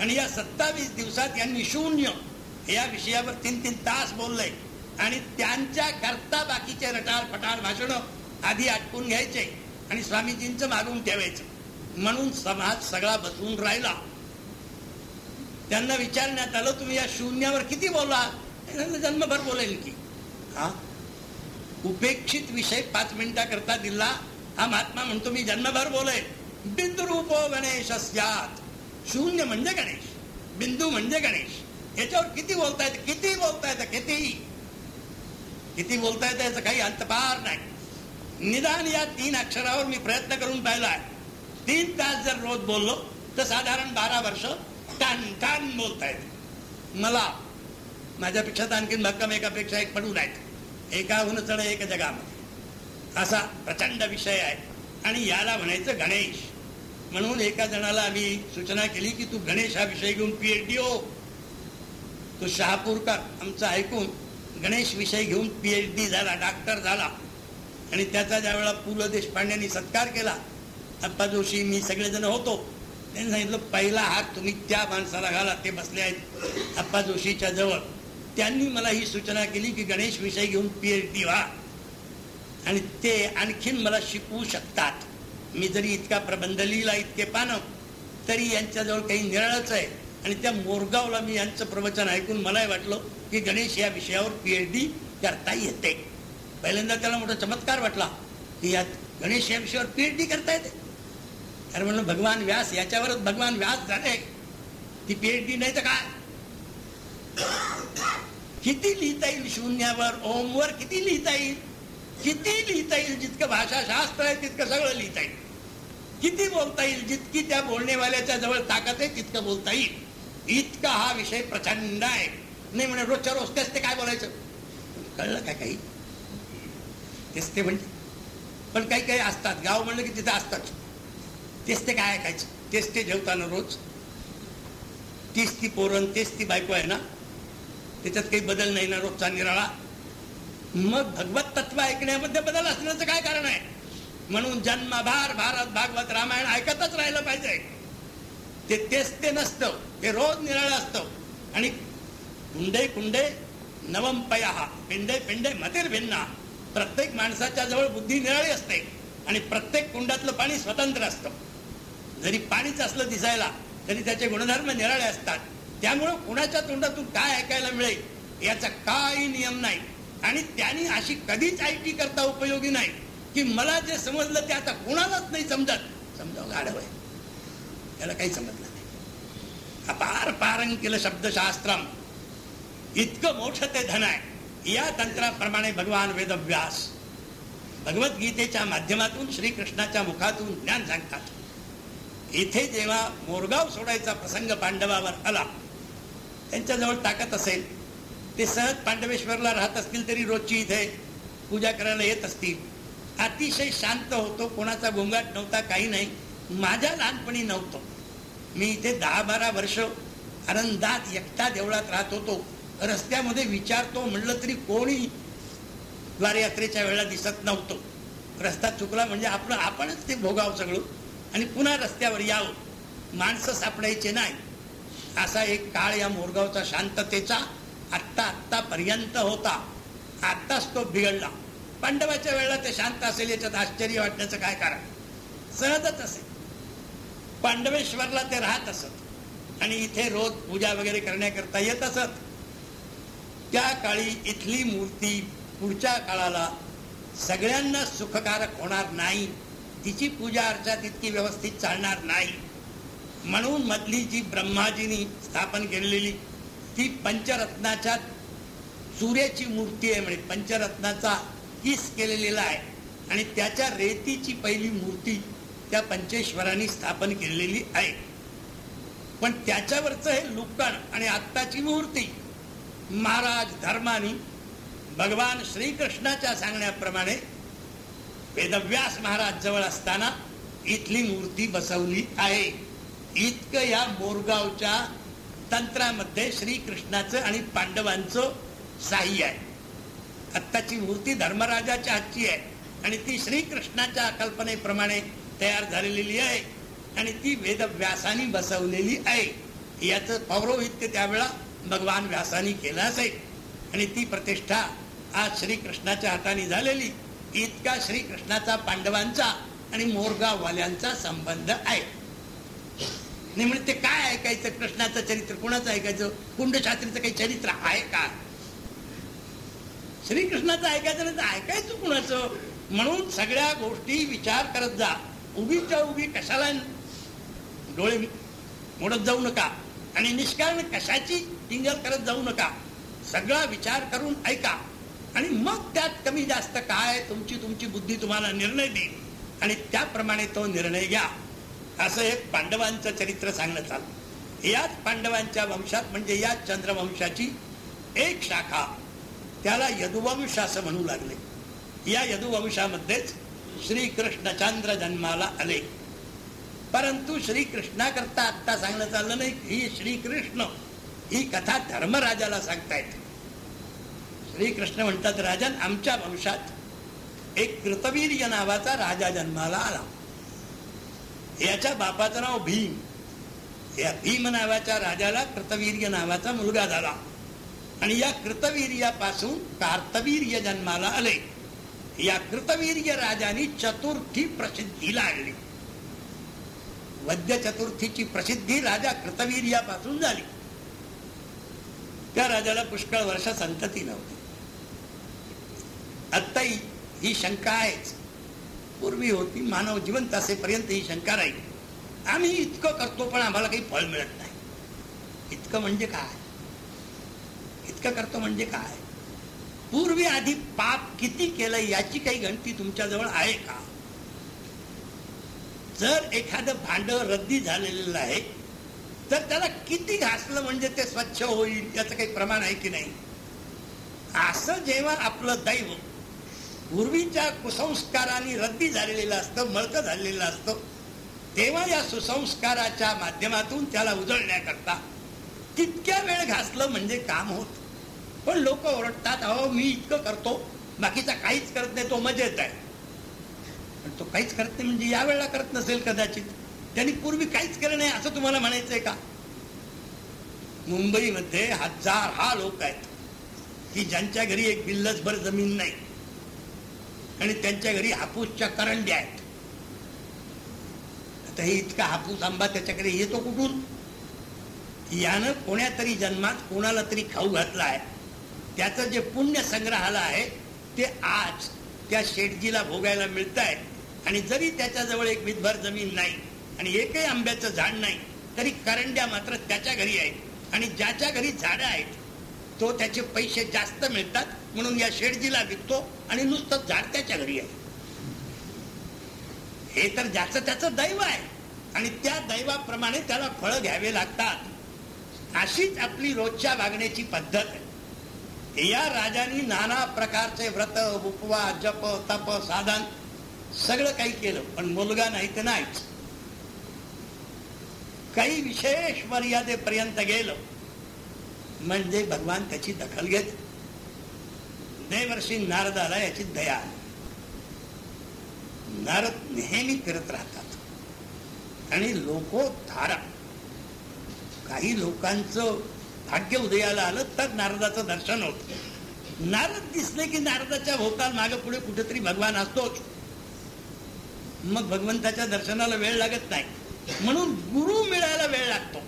आणि या सत्तावीस दिवसात यांनी शून्य या विषयावर तीन तीन तास बोलले. आणि त्यांच्या करता बाकीचे रटाळ फटाळ भाषण आधी आटकून घ्यायचे आणि स्वामीजींचं मागून ठेवायचे. म्हणून समाज सगळा बसवून राहिला. त्यांना विचारण्यात आलं तुम्ही या शून्यावर किती बोला? जन्मभर बोलेल की. हा? उपेक्षित विषय पाच मिनिटाकरता दिला हा महात्मा म्हणतो मी जन्मभर बोले बिंदुरूपो गणेश शून्य म्हणजे गणेश. बिंदू म्हणजे गणेश. याच्यावर किती बोलतायत किती बोलतायत किती? किती बोलतायत याचा काही अंतपार नाही. निदान या तीन अक्षरावर मी प्रयत्न करून पाहिलाय. तीन तास जर रोज बोललो तर साधारण बारा वर्ष टान टान बोलतायत. मला माझ्यापेक्षा तर आणखीन भक्कम एकापेक्षा एक पडू नाही एकाहून चढ एक जगामध्ये. असा प्रचंड विषय आहे. आणि याला म्हणायचं गणेश. म्हणून एका जणाला आम्ही सूचना केली की तू गणेश हा विषय घेऊन पी एच डी हो. तो शहापूरकर आमचं ऐकून गणेश विषय घेऊन पी एच डी झाला डॉक्टर झाला. आणि त्याचा ज्या पु ल देशपांड्यांनी सत्कार केला अप्पा जोशी मी सगळेजण होतो. त्यांनी सांगितलं पहिला हात तुम्ही त्या माणसाला घाला ते बसले आहेत अप्पा जोशीच्या जवळ. त्यांनी मला ही सूचना केली की गणेश विषय घेऊन पी एच डी व्हा. आणि ते आणखीन मला शिकवू शकतात. मी जरी इतका प्रबंध लिहिला इतके पानं तरी यांच्याजवळ काही निराळच आहे. आणि त्या मोरगावला मी यांचं प्रवचन ऐकून मलाही वाटलं की गणेश या विषयावर पीएचडी करता येते. पहिल्यांदा त्याला मोठा चमत्कार वाटला की यात गणेश या विषयावर पीएचडी करता येते. अरे म्हणलं भगवान व्यास याच्यावरच भगवान व्यास झाले. ती पीएचडी नाही तर काय? किती लिहिता येईल शून्यावर? ओमवर किती लिहिता येईल? किती लिहिता येईल जितकं भाषाशास्त्र आहे तितकं सगळं लिहिता येईल. किती बोलता येईल जितकी त्या बोलणेवाल्याच्या जवळ ताकद आहे तितकं बोलता येईल. इतका हा विषय प्रचंड आहे. नाही म्हणे रोजच्या रोज तेच ते काय बोलायचं? कळलं काय काही? तेच ते म्हणजे. पण काही काही असतात गाव म्हणलं की तिथं असतात. तेच ते काय ऐकायचं? तेच ते जेवताना रोज. तीच ती पोरण तेच ती बायको आहे ना? त्याच्यात काही बदल नाही ना रोजचा निराळा? मग भगवत तत्व ऐकण्यामध्ये बदल असण्याचं काय कारण आहे? म्हणून जन्मभार भारत भागवत रामायण ऐकतच राहिलं पाहिजे. ते तेच ते नसतं ते रोज निराळं असतं. आणि कुंडे कुंडे नवम पया पिंडे पिंडे मतीर भिन्ना. प्रत्येक माणसाच्या जवळ बुद्धी निराळी असते आणि प्रत्येक कुंडातलं पाणी स्वतंत्र असतं. जरी पाणीच असलं दिसायला तरी त्याचे गुणधर्म निराळे असतात. त्यामुळं कुणाच्या तोंडातून काय ऐकायला मिळेल? याचा काही नियम नाही. आणि त्यांनी अशी कधीच आयटी करता उपयोगी नाही. की मला जे समजलं ते आता कुणालाच नाही समजत. समजावं गाढव आहे? त्याला काही समजलं नाही. अपार पारंकिल शब्दशास्त्रम. इतकं मोठं ते धन आहे. या तंत्राप्रमाणे भगवान वेदव्यास भगवद्गीतेच्या माध्यमातून श्रीकृष्णाच्या मुखातून ज्ञान सांगतात. इथे जेव्हा मोरगाव सोडायचा प्रसंग पांडवावर आला त्यांच्याजवळ ताकद असेल. ते सहज पांडवेश्वरला राहत असतील तरी रोजची इथे पूजा करायला येत असतील. अतिशय शांत होतो कोणाचा गोंगाट नव्हता काही नाही. माझ्या लहानपणी नव्हतं. मी इथे दहा बारा वर्ष आनंदात एकटा देवळात राहत होतो. रस्त्यामध्ये विचारतो म्हणलं तरी कोणी द्वारयात्रेच्या वेळेला दिसत नव्हतो. रस्ता चुकला म्हणजे आपलं आपणच ते भोगावं सगळं. आणि पुन्हा रस्त्यावर यावं. माणसं सापडायचे नाही. असा एक काळ या मोरगावचा शांततेचा आत्ता आत्तापर्यंत होता. आत्ताच तो बिघडला. पांडवाच्या वेळेला ते शांत असेल याच्यात आश्चर्य वाटण्याचं काय कारण? सहजच असेल. पांडवेश्वरला ते राहत असत. आणि इथे रोज पूजा वगैरे करण्याकरता येत असत. त्या काळी इथली मूर्ती पुढच्या काळाला सगळ्यांना सुखकारक होणार नाही. तिची पूजा अर्चा तितकी व्यवस्थित चालणार नाही. म्हणून मधली जी ब्रह्माजीनी स्थापन केलेली ती पंचरत्नाच्या सूर्याची मूर्ती आहे म्हणजे पंचरत्नाचा किस केलेला आहे. आणि त्याच्या रेतीची पहिली मूर्ती त्या पंचेश्वरांनी स्थापन केलेली आहे. पण त्याच्यावरचं हे लुकण आणि आत्ताची मूर्ती महाराज धर्मानी भगवान श्रीकृष्णाच्या सांगण्याप्रमाणे वेदव्यास महाराज जवळ असताना इथली मूर्ती बसवली आहे. इतकं या बोरगावच्या तंत्रामध्ये श्रीकृष्णाचं आणि पांडवांचं साह्य आहे. आत्ताची मूर्ती धर्मराजाच्या हातची आहे. आणि ती श्रीकृष्णाच्या कल्पनेप्रमाणे तयार झालेली आहे. आणि ती वेदव्यासानी बसवलेली आहे. याचं पौरोहित्य त्यावेळा भगवान व्यासानी केलं असेल. आणि ती प्रतिष्ठा आज श्रीकृष्णाच्या हाताने झालेली. इतका श्रीकृष्णाचा पांडवांचा आणि मोरगाववाल्यांचा संबंध आहे. नाही म्हणजे ते काय ऐकायचं? कृष्णाचं चरित्र कोणाचं ऐकायचं? कुंडशास्त्रीचं काही चरित्र आहे का? श्रीकृष्णाचं ऐकायचं नाही तर ऐकायचं कुणाचं? म्हणून सगळ्या गोष्टी विचार करत जा. उगीच्या उगी कशाला डोळे मोडत जाऊ नका आणि निष्कारण कशाची टिंगल करत जाऊ नका. सगळा विचार करून ऐका. आणि मग त्यात कमी जास्त काय? तुमची तुमची बुद्धी तुम्हाला निर्णय देईल. आणि त्याप्रमाणे तो निर्णय घ्या. असं एक पांडवांचं चरित्र सांगणं चाललं. याच पांडवांच्या वंशात म्हणजे या चंद्रवंशाची एक शाखा त्याला यदुवंश असं म्हणू लागले. या यदुवंशामध्येच श्रीकृष्णचंद्र जन्माला आले. परंतु श्रीकृष्णाकरता आत्ता सांगणं चाललं नाही ही श्रीकृष्ण ही कथा धर्मराजाला सांगतायत श्रीकृष्ण म्हणतात राजन आमच्या वंशात एक कृतवीर्य नावाचा राजा जन्माला आला. याच्या बापाचं नाव भीम. या भीम नावाच्या राजाला कृतवीर्य नावाचा मुलगा झाला. आणि या कृतवीर्यापासून कार्तवीर्य जन्माला आले. या कृतवीर्य राजाने चतुर्थी प्रसिद्धी आणली वद्य चतुर्थीची प्रसिद्धी राजा कृतवीर्यापासून झाली. त्या राजाला पुष्कळ वर्ष संतती नव्हती. आत्ताही ही शंका आहेच. पूर्वी होती मानव जिवंत असेपर्यंत ही शंका राहील. आम्ही इतकं करतो पण आम्हाला काही फळ मिळत नाही. इतकं म्हणजे काय? इतकं करतो म्हणजे काय? पूर्वी आधी पाप किती केलं याची काही गणती तुमच्याजवळ आहे का? जर एखादं भांड रद्दी झालेलं आहे तर त्याला किती घासलं म्हणजे ते स्वच्छ होईल याचं काही प्रमाण आहे की नाही? असं जेव्हा आपलं दैव पूर्वीच्या कुसंस्काराने रद्दी झालेलं असतं मळकं झालेलं असतं. तेव्हा या सुसंस्काराच्या माध्यमातून त्याला उजळण्याकरता तितक्या वेळ घासलं म्हणजे काम होत. पण लोक ओरडतात अहो मी इतकं करतो बाकीचा काहीच करत नाही तो मजेत आहे. पण तो काहीच करत नाही म्हणजे या वेळेला करत नसेल कदाचित. त्यांनी पूर्वी काहीच केलं नाही असं तुम्हाला म्हणायचंय का? मुंबईमध्ये हजार हा लोक आहेत की ज्यांच्या घरी एक बिल्लसभर जमीन नाही. आणि त्यांच्या घरी हापूसच्या करंड्या आहेत. आता हे इतका हापूस आंबा त्याच्याकडे येतो कुठून? यानं कोण्या तरी जन्मात कोणाला तरी खाऊ घातला आहे. त्याचं जे पुण्य संग्रहाला आहे ते आज त्या शेटजीला भोगायला मिळत आहे आणि जरी त्याच्याजवळ एक विधभर जमीन नाही आणि एकही आंब्याचं झाड नाही तरी करंड्या मात्र त्याच्या घरी आहेत. आणि ज्याच्या घरी झाडं आहेत तो त्याचे पैसे जास्त मिळतात म्हणून या शेडजीला विकतो आणि नुसतं झाड त्याच्या घरी आहे. हे तर ज्याचं त्याचं दैव आहे. आणि त्या दैवाप्रमाणे त्याला फळं घ्यावे लागतात. अशीच आपली रोजच्या वागण्याची पद्धत आहे. या राजांनी नाना प्रकारचे व्रत उपवास जप तप साधन सगळं काही केलं पण मुलगा नाही तर नाहीच. काही विशेष मर्यादेपर्यंत गेलं. म्हणजे भगवान त्याची दखल घेत. देवर्षी नारदाला याची दया नारद नेहमी फिरत राहतात. आणि लोकोद्धारा काही लोकांचं भाग्य उदयाला आलं तर नारदाचं दर्शन होत. नारद दिसले की नारदाच्या भोवताल मागे पुढे कुठेतरी भगवान असतोच. मग भगवंताच्या दर्शनाला वेळ लागत नाही. म्हणून गुरु मिळायला वेळ लागतो.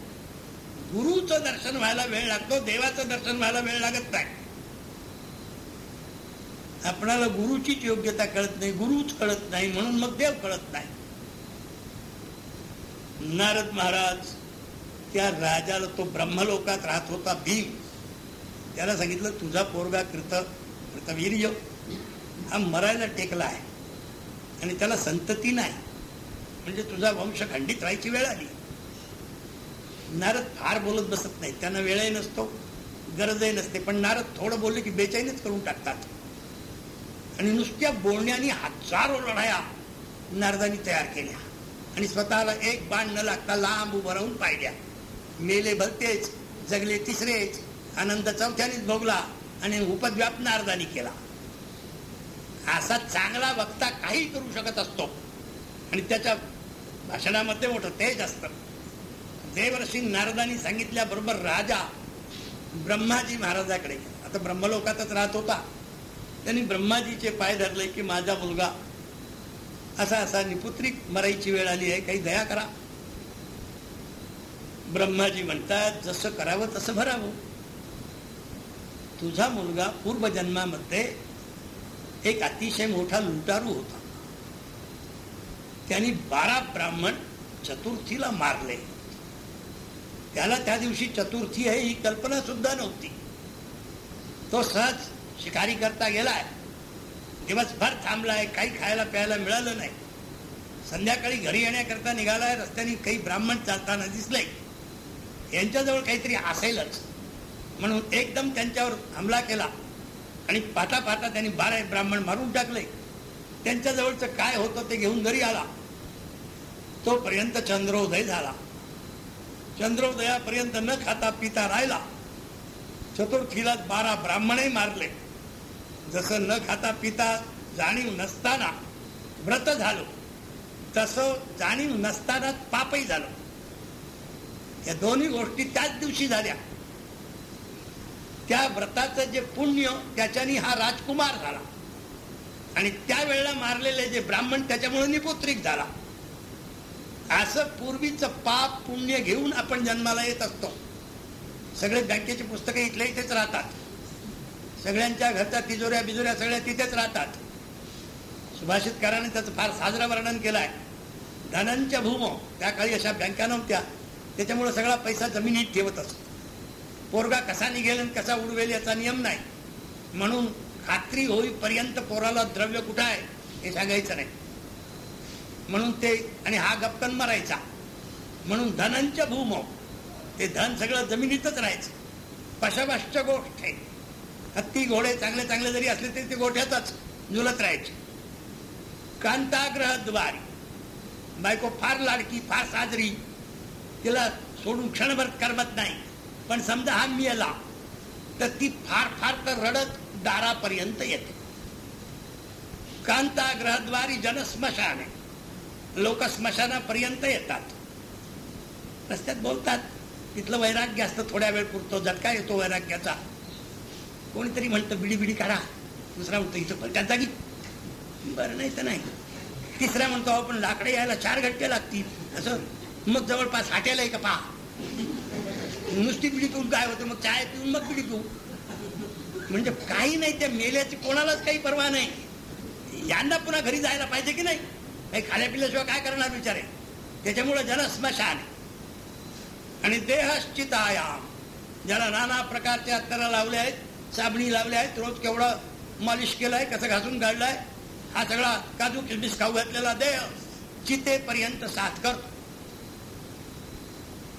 गुरुचं दर्शन व्हायला वेळ लागतो देवाचं दर्शन व्हायला वेळ लागत नाही. आपणाला गुरुचीच योग्यता कळत नाही गुरुच कळत नाही म्हणून मग देव कळत नाही. नारद महाराज त्या राजाला तो ब्रह्मलोकात राहत होता भीम. त्याला सांगितलं तुझा पोरगा कृत कृतवीर्य हा मरायला टेकला आहे. आणि त्याला संतती नाही. म्हणजे तुझा वंश खंडित व्हायची वेळ आली. नारद फार बोलत बसत नाही. त्यांना वेळही नसतो गरजही नसते. पण नारद थोडं बोलले की बेचैनीच करून टाकतात. आणि नुसत्या बोलण्याने हजारो लढाया नारदानी तयार केल्या. आणि स्वतःला एक बाण न लागता लांब उभं राहून पाहिल्या. मेले भलतेच जगले तिसरेच आनंद चौथ्यानेच भोगला आणि उपद्व्याप नारदानी केला. असा चांगला वक्ता काही करू शकत असतो. आणि त्याच्या भाषणामध्ये मोठं तेज असतं. देवर्षी नारदानी सांगितल्याबरोबर राजा ब्रह्माजी महाराजाकडे आता ब्रह्मलोकातच राहत होता. त्यांनी ब्रह्माजीचे पाय धरले की माझा मुलगा. असा असा निपुत्री मरायची वेळ आली आहे. काही दया करा. ब्रह्माजी म्हणतात जसं करावं तसं भरावं. तुझा मुलगा पूर्वजन्मामध्ये एक अतिशय मोठा लुटारू होता. त्यांनी बारा ब्राह्मण चतुर्थीला मारले. त्याला त्या दिवशी चतुर्थी आहे ही कल्पना सुद्धा नव्हती. तो सहज शिकारी करता गेलाय. दिवसभर थांबलाय काही खायला प्यायला मिळालं नाही. संध्याकाळी घरी येण्याकरता निघालाय रस्त्याने काही ब्राह्मण चालताना दिसले यांच्याजवळ काहीतरी असेलच. म्हणून एकदम त्यांच्यावर हमला केला आणि पाटा पाटा त्यांनी बारा ब्राह्मण मारून टाकले. त्यांच्याजवळचं काय होतं ते घेऊन घरी आला. तोपर्यंत चंद्रोदय झाला. चंद्रोदयापर्यंत न खाता पिता राहिला. चतुर्थीला बारा ब्राह्मणही मारले. जसं न खाता पिता जाणीव नसताना व्रत झालो. तसं जाणीव नसताना पापही झालं. या दोन्ही गोष्टी त्याच दिवशी झाल्या. त्या व्रताचं जे पुण्य त्याच्यानी हा राजकुमार झाला. आणि त्यावेळेला मारलेले जे ब्राह्मण त्याच्यामुळे निपुत्रिक झाला. असं पूर्वीचं पाप पुण्य घेऊन आपण जन्माला येत असतो. सगळे बँकेची पुस्तकं इथल्या इथेच राहतात. सगळ्यांच्या घरच्या तिजोऱ्या बिजोऱ्या सगळ्या तिथेच राहतात. सुभाषितकाराने त्याचं फार साजरा वर्णन केलंय. धनंच्या भूम त्या काळी अशा बँका नव्हत्या. त्याच्यामुळे सगळा पैसा जमिनीत ठेवत असतो. पोरगा कसा निघेल आणि कसा उडवेल याचा नियम नाही. म्हणून खात्री होईपर्यंत पोराला द्रव्य कुठं आहे हे सांगायचं नाही. म्हणून ते आणि हा गप्पन मरायचा. म्हणून धनंच्या भूम ते धन सगळं जमिनीतच राहायचं. पशवश्च गोष्ट आहे हत्ती घोडे चांगले चांगले जरी असले तरी ते गोठ्यातच झुलत राहायचे. कांताग्रहद्वारी बायको फार लाडकी फार साजरी. तिला सोडून क्षणभर करमत नाही. पण समजा हा मिळाला तर ती फार फार तर रडत दारापर्यंत येते. कांताग्रहद्वारी जनस्मशाने लोक स्मशानापर्यंत येतात. रस्त्यात बोलतात तिथलं वैराग्य असतं थोड्या वेळ पुरतो झटका येतो वैराग्याचा. कोणीतरी म्हणतं बिडी बिडी काढा दुसरा म्हणतो इथं पण त्या जागी बरं नाही तर नाही. तिसरा म्हणतो आपण लाकडे यायला चार घंटे लागतील. असं. मग जवळपास हाटेला का पहा नुसती बिडी पिऊन काय होतं? मग चाय पिऊन मग बिडी पिऊ. म्हणजे काही नाही त्या मेल्याची कोणालाच काही परवा नाही. यांना पुन्हा घरी जायला पाहिजे की नाही? काही खाल्या पिल्याशिवाय काय करणार विचारे त्याच्यामुळे जनस्मशान आणि देहश्चितायाम. ज्याला नाना प्रकारच्या अत्तरा लावल्या आहेत साबणी लावल्या आहेत. रोज केवढा मालिश केलाय कसं घासून काढलाय हा सगळा काजू किसमिस खाऊ घातलेला देह चितेपर्यंत साथ करतो.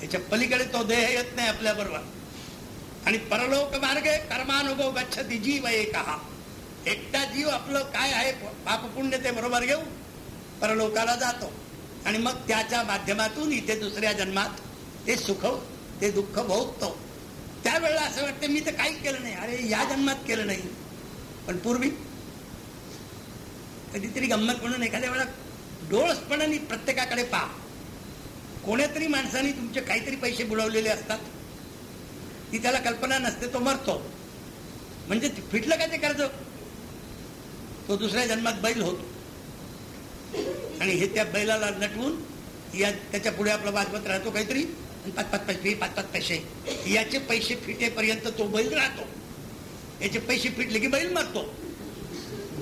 याच्या पलीकडे तो देह येत नाही आपल्या बरोबर. आणि परलोक मार्गे कर्मानुभव गच्छती जीव एक एकटा जीव आपलं काय आहे पाप पुण्य ते बरोबर घेऊ परलोकाला जातो. आणि मग त्याच्या माध्यमातून इथे दुसऱ्या जन्मात ते सुख ते दुःख भोगतो. त्यावेळेला असं वाटतं मी तर काही केलं नाही. अरे या जन्मात केलं नाही. पण पूर्वी? कधीतरी गंमत म्हणून एखाद्या वेळा डोळसपणाने प्रत्येकाकडे पहा. कोण्यातरी माणसाने तुमचे काहीतरी पैसे बुडवलेले असतात. ती त्याला कल्पना नसते तो मरतो. म्हणजे फिटलं काय ते कर्ज? तो दुसऱ्या जन्मात बैल होतो. आणि हे त्या बैलाला नटवून या त्याच्या पुढे आपला वाजवत राहतो काहीतरी. पाच पाच पैसे पाच पाच पैसे याचे पैसे फिटेपर्यंत तो बैल राहतो. याचे पैसे फिटले की बैल मरतो.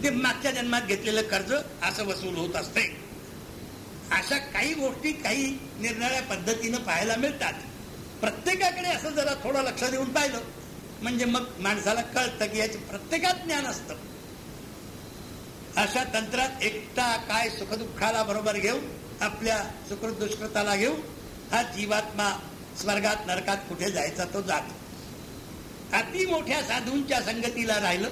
ते मागच्या जन्मात घेतलेलं कर्ज असं वसूल होत असते. अशा काही गोष्टी काही निरनिळ्या पद्धतीनं पाहायला मिळतात. प्रत्येकाकडे असं जरा थोडं लक्ष देऊन पाहिलं म्हणजे मग माणसाला कळतं की याचे प्रत्येकात ज्ञान असतं. अशा तंत्रात एकटा काय सुखदुःखाला बरोबर घेऊन आपल्या सुकृत दुष्कृताला घेऊन हा जीवात्मा स्वर्गात नरकात कुठे जायचा तो जातो अति मोठ्या साधूंच्या संगतीला राहिलं.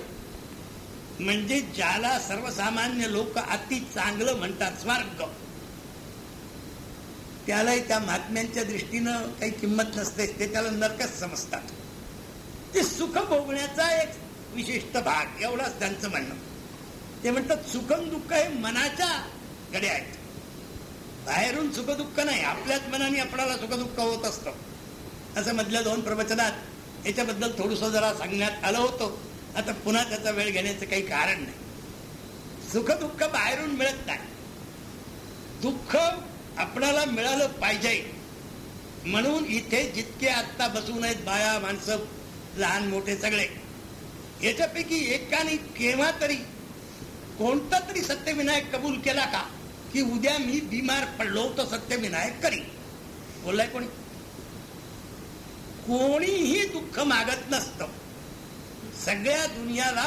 म्हणजे ज्याला सर्वसामान्य लोक अति चांगलं म्हणतात स्वर्ग. त्यालाही त्या महात्म्यांच्या दृष्टीनं काही किंमत नसते ते त्याला नरकच समजतात. ते सुख भोगण्याचा एक विशिष्ट भाग एवढाच त्यांचं म्हणणं. ते म्हणतात सुखम दुःख हे मनाच्या कडे आहेत बाहेरून सुख दुःख नाही आपल्याच मनाने आपल्याला सुख दुःख होत असतं. असं मधल्या दोन प्रवचनात याच्याबद्दल थोडस जरा सांगण्यात आलं होतं. आता पुन्हा त्याचा वेळ घेण्याचं काही कारण नाही. सुख दुःख बाहेरून मिळत नाही. दुःख आपणाला मिळालं पाहिजे. म्हणून इथे जितके आत्ता बसून आहेत बाया माणसं लहान मोठे सगळे याच्यापैकी एकाने केव्हा तरी कोणता तरी सत्यविनायक कबूल केला का? की उद्या मी बिमार पडलो तर सत्यविनायक करी. बोललाय कोणी? कोणीही दुःख मागत नसतं. सगळ्या दुनियाला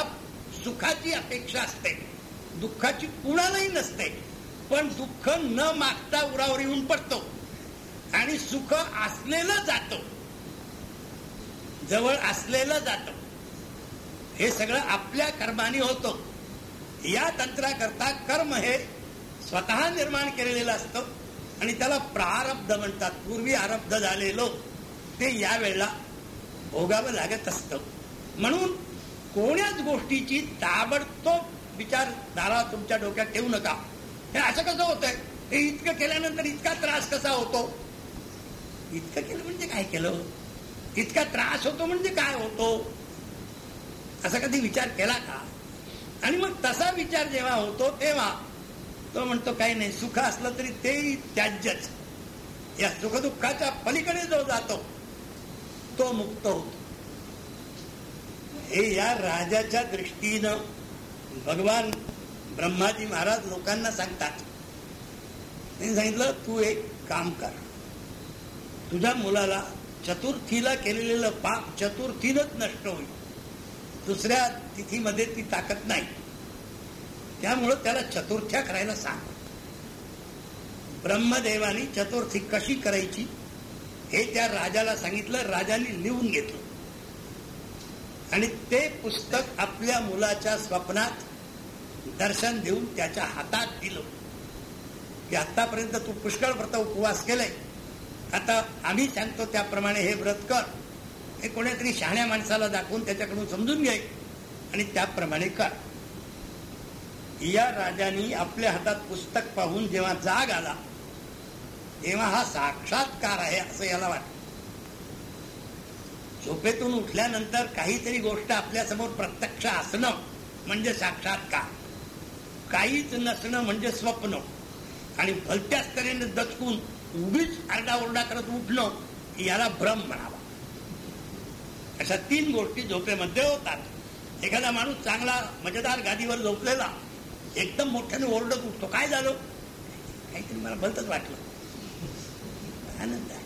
सुखाची अपेक्षा असते. दुःखाची कुणालाही नसते. पण दुःख न मागता उरावर येऊन पडतो. आणि सुख असलेलं जात. जवळ असलेलं जात. हे सगळं आपल्या कर्माने होतं. या तंत्राकरता कर्म हे स्वतः निर्माण केलेलं असतं. आणि त्याला प्रारब्ध म्हणतात. पूर्वी आरब्ध झालेलो ते या वेळेला भोगावं लागत असतं. म्हणून कोण्याच गोष्टीची ताबडतोब विचारधारा तुमच्या डोक्यात ठेवू नका. हे असं कसं होतंय? हे इतकं केल्यानंतर इतका त्रास कसा होतो? इतकं केलं म्हणजे काय केलं? इतका त्रास होतो म्हणजे काय होतो? असा कधी विचार केला का? आणि मग तसा विचार जेव्हा होतो तेव्हा तो म्हणतो काही नाही. सुख असलं तरी तेही त्याज्यच. या सुखदुःखाच्या पलीकडे जो जातो तो मुक्त होतो. हे या राजाच्या दृष्टीनं भगवान ब्रह्माजी महाराज लोकांना सांगतात. त्यांनी सांगितलं तू एक काम कर. तुझ्या मुलाला चतुर्थीला केलेलं पाप चतुर्थीनच नष्ट होईल. दुसऱ्या तिथीमध्ये ती ताकद नाही. त्यामुळं त्याला चतुर्थ्या करायला सांग. ब्रह्मदेवानी चतुर्थी कशी करायची? हे त्या राजाला सांगितलं राजाने लिहून घेतलं. आणि ते पुस्तक आपल्या मुलाच्या स्वप्नात दर्शन देऊन त्याच्या हातात दिलं. की आतापर्यंत तू पुष्कळ व्रत उपवास केलाय. आता आम्ही सांगतो त्याप्रमाणे हे व्रत कर. हे कोणीतरी शहाण्या माणसाला दाखवून त्याच्याकडून समजून घे. आणि त्याप्रमाणे कर. या राजाने आपल्या हातात पुस्तक पाहून जेव्हा जाग आला तेव्हा हा साक्षात्कार आहे असं याला वाटत. झोपेतून उठल्यानंतर काहीतरी गोष्ट आपल्यासमोर प्रत्यक्ष असणं म्हणजे साक्षात्कार. काहीच नसणं म्हणजे स्वप्न. आणि भलत्याच तऱ्हेने दचकून उभीच आरडाओरडा करत उठणं याला भ्रम म्हणावा. अशा तीन गोष्टी झोपेमध्ये होतात. एखादा माणूस चांगला मजेदार गादीवर झोपलेला एकदम मोठ्याने ओरडत उठतो. काय झालं? काहीतरी मला भलतच वाटलं. आनंद आहे.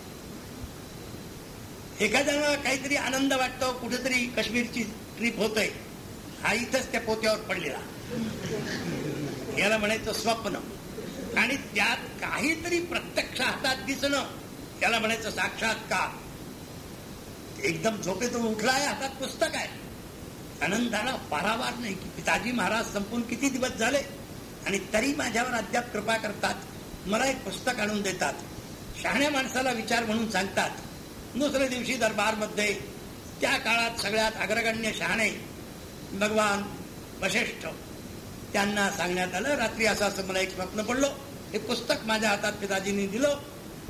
एखाद्याला काहीतरी आनंद वाटतो कुठेतरी काश्मीरची ट्रिप होतय. हा इथंच त्या पोत्यावर पडलेला. याला म्हणायचं स्वप्न. आणि त्यात काहीतरी प्रत्यक्ष हातात दिसणं त्याला म्हणायचं साक्षात्कार. एकदम झोपेतून उठला हातात पुस्तक आहे. आनंदाला पारावार नाही. की पिताजी महाराज संपून किती दिवस झाले? आणि तरी माझ्यावर अद्याप कृपा करतात. मला एक पुस्तक आणून देतात. शहाण्या माणसाला विचार म्हणून सांगतात. दुसऱ्या दिवशी दरबारमध्ये त्या काळात सगळ्यात अग्रगण्य शहाणे भगवान वशिष्ठ त्यांना सांगण्यात आलं. रात्री असं असं मला एक स्वप्न पडलो. हे पुस्तक माझ्या हातात पिताजींनी दिलं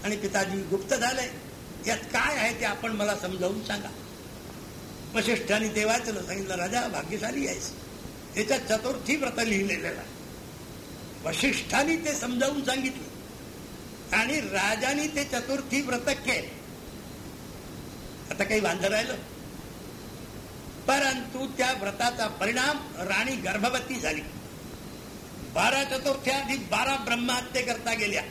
आणि पिताजी गुप्त झाले. यात काय आहे ते आपण मला समजावून सांगा. वशिष्ठांनी देवाचं सांगितलं राजा भाग्यशाली आहेस. त्याच्यात चतुर्थी व्रत लिहिलेलं वशिष्ठांनी ते समजावून सांगितलं. आणि राजाने ते चतुर्थी व्रत केले. आता काही वांध राहिलं? परंतु त्या व्रताचा परिणाम राणी गर्भवती झाली. बारा चतुर्थ्या आधी बारा ब्रह्महत्ये करता गेल्या.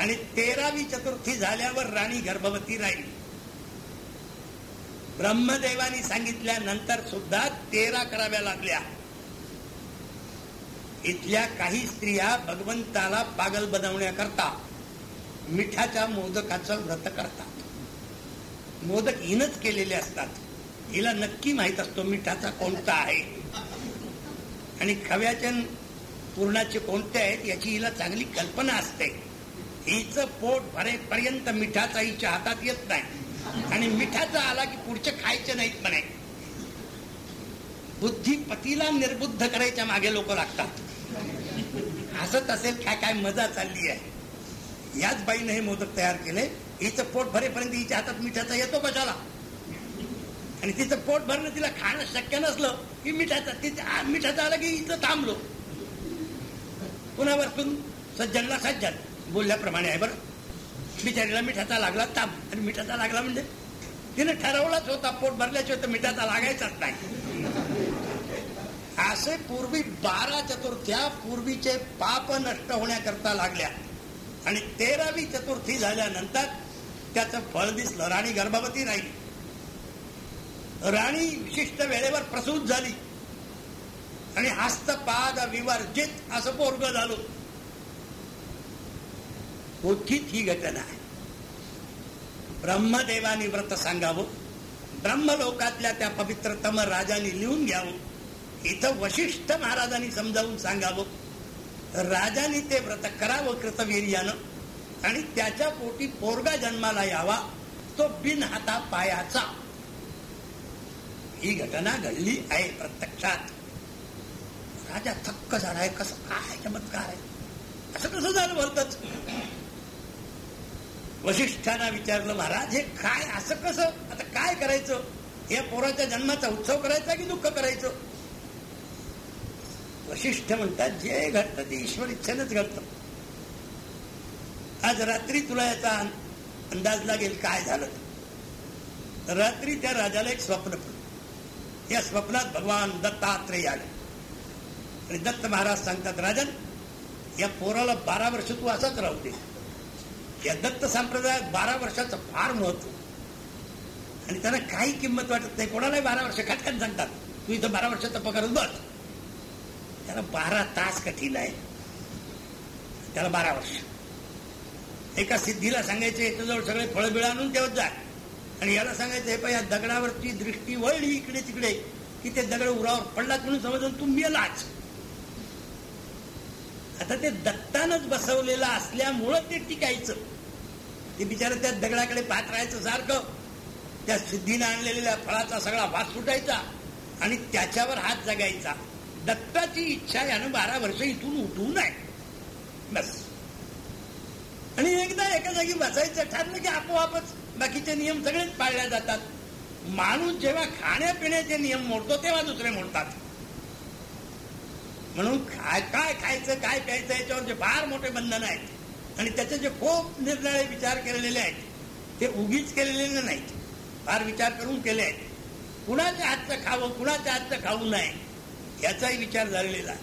आणि तेरावी चतुर्थी झाल्यावर राणी गर्भवती राहिली. ब्रह्मदेवानी सांगितल्यानंतर सुद्धा तेरा कराव्या लागल्या. इथल्या काही स्त्रिया भगवंताला पागल बनवण्याकरता मिठाच्या मोदकाचं व्रत करतात. मोदक हिनच केलेले असतात. हिला नक्की माहीत असतो मिठाचा कोणता आहे. आणि खव्याच्या पूर्णाचे कोणते आहेत याची हिला चांगली कल्पना असते. हिचं पोट भरेपर्यंत मिठाचा हिच्या हातात येत नाही. आणि मिठाचा आला की पुढचे खायचे नाहीत म्हणे. बुद्धी पतीला निर्बुद्ध करायच्या मागे लोक लागतात. हसत असेल काय काय मजा चालली आहे याच बाईने हे मोदक तयार केले. हिचं पोट भरेपर्यंत हिच्या हातात मिठाचा येतो कशाला? आणि तिचं पोट भरणं तिला खाणं शक्य नसलं की मिठाचा तिचा मिठाचा आला की इथं थांबलो. पुन्हा वरतून सज्जनला सज्जन बोलल्याप्रमाणे आहे बरं. बिचारीला मिठाचा लागला ताप आणि मिठाचा लागला म्हणजे? तिने ठरवलाच होता पोट भरल्याशिवाय तर मिठाचा लागायचाच नाही. असे पूर्वी बारा चतुर्थ्या पूर्वीचे पाप नष्ट होण्याकरता लागल्या. आणि तेरावी चतुर्थी झाल्यानंतर त्याचं फळ दिसलं. राणी गर्भवती राहिली. राणी विशिष्ट वेळेवर प्रसूत झाली. आणि हस्तपाद विवर्जित असं पोरग झालो. क्वचित ही घटना आहे. ब्रह्मदेवानी व्रत सांगावं ब्रह्मलोकातल्या त्या पवित्रतम राजांनी लिहून घ्यावं इथं वशिष्ठ महाराजांनी समजावून सांगावं. राजांनी ते व्रत करावं कृतवीर्यानं आणि त्याच्या पोटी पोरगा जन्माला यावा तो बिन हाता पायाचा. ही घटना घडली आहे प्रत्यक्षात. राजा थक्क झालाय कसं काय चमत्कार आहे असं कसं झालं वरतच? वशिष्ठांना विचारलं महाराज हे काय? असं कसं? आता काय करायचं? या पोराच्या जन्माचा उत्सव करायचा की दुःख करायचं? वशिष्ठ म्हणतात जे घडतं ते ईश्वर इच्छेनच घडतं. आज रात्री तुला याचा अंदाज लागेल काय झालं? रात्री त्या राजाला एक स्वप्न पडलं. या स्वप्नात भगवान दत्तात्रेय आले. आणि दत्त महाराज सांगतात राजन या पोराला बारा वर्ष तू असाच राहू दे. या दत्त संप्रदायात बारा वर्षाचं फार महत्त्व. आणि त्यांना काही किंमत वाटत नाही. कोणालाही बारा वर्ष खटकन सांगतात. तू इथं बारा वर्षाचा पगार बस त्याला बारा तास कठीण आहे. त्याला बारा वर्ष. एका सिद्धीला सांगायचे याच्याजवळ सगळे फळबिळ आणून ठेवत जा. आणि याला सांगायचं हे या दगडावरची दृष्टी वळली इकडे तिकडे की ते दगड उरावर पडलात म्हणून समजून तू मेलाच. आता ते दत्तानच बसवलेलं असल्यामुळं ते टिकायचं. ते बिचारा त्या दगडाकडे पाहत राहायचं सारखं. त्या सिद्धीनं आणलेल्या फळाचा सगळा वास सुटायचा आणि त्याच्यावर हात जगायचा. दत्ताची इच्छा यानं बारा वर्ष इथून उठवू नये बस. आणि एकदा एका जागी बसायचं ठरलं की आपोआपच बाकीचे नियम सगळेच पाळले जातात. माणूस जेव्हा खाण्यापिण्याचे नियम मोडतो तेव्हा दुसरे मोडतात. म्हणून काय काय खायचं काय प्यायचं याच्यावर जे फार मोठे बंधन आहेत. आणि त्याचे जे खूप निर्णय विचार केलेले आहेत ते उगीच केलेले नाहीत. फार विचार करून केले आहेत. कुणाच्या हातचं खावं कुणाच्या हातचं खाऊ नये याचाही विचार झालेला आहे.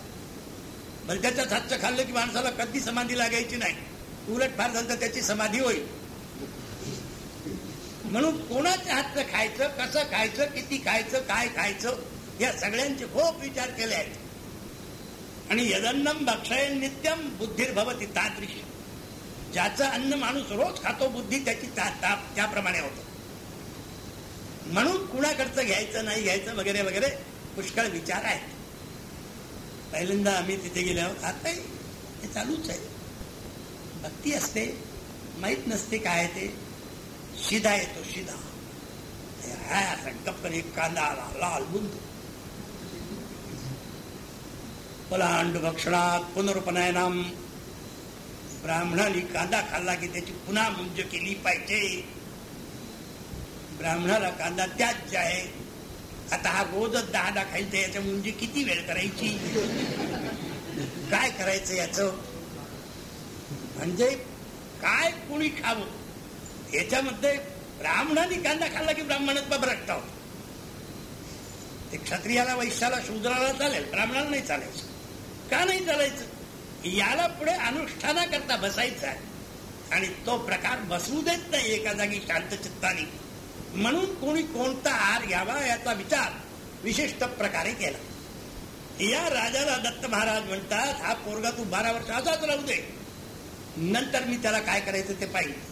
म्हणजे त्याच्याच हातचं खाल्लं की माणसाला कधी समाधी लागायची नाही. उलट फार झालं तर त्याची समाधी होईल. म्हणून कोणाच्या हातचं खायचं कसं खायचं किती खायचं काय खायचं या सगळ्यांचे खूप विचार केले आहेत. आणि यदन्नम भक्षयन नित्यम बुद्धिर्भवती तादृशी. ज्याचं अन्न माणूस रोज खातो बुद्धी त्याची त्याप्रमाणे होतो. म्हणून कुणाकडचं घ्यायचं नाही घ्यायचं वगैरे वगैरे पुष्कळ विचार आहेत. पहिल्यांदा आम्ही तिथे गेल्यावर आताही हे चालूच आहे. भक्ती असते माहीत नसते काय ते. शिदा येतो शिधा असा एक कांदा आला लाल बुंद. पलांड भक्षणात पुनरुपनायनाम. ब्राह्मणाने कांदा खाल्ला की त्याची पुन्हा मुंज केली पाहिजे. ब्राह्मणाला कांदा त्याच आहे आता हा रोजच दहा दहा खायचं याच्या मुंजी किती वेळ करायची? काय करायचं याच? म्हणजे काय कुणी खावं? याच्यामध्ये ब्राह्मणाने कांदा खाल्ला की ब्राह्मणच भ्रष्ट होतो ते क्षत्रियाला वैश्याला शूद्राला चालेल ब्राह्मणाला नाही चालायचं. का नाही चालायचं? याला पुढे अनुष्ठानाकरता बसायचं आहे. आणि तो प्रकार बसू देत नाही एका जागी शांत चित्ताने. म्हणून कोणी कोणता हार घ्यावा याचा विचार विशिष्ट प्रकारे केला. या राजाला दत्त महाराज म्हणतात हा पोरगा तू बारा वर्ष असाच राहू दे. नंतर मी त्याला काय करायचं ते पाहिजे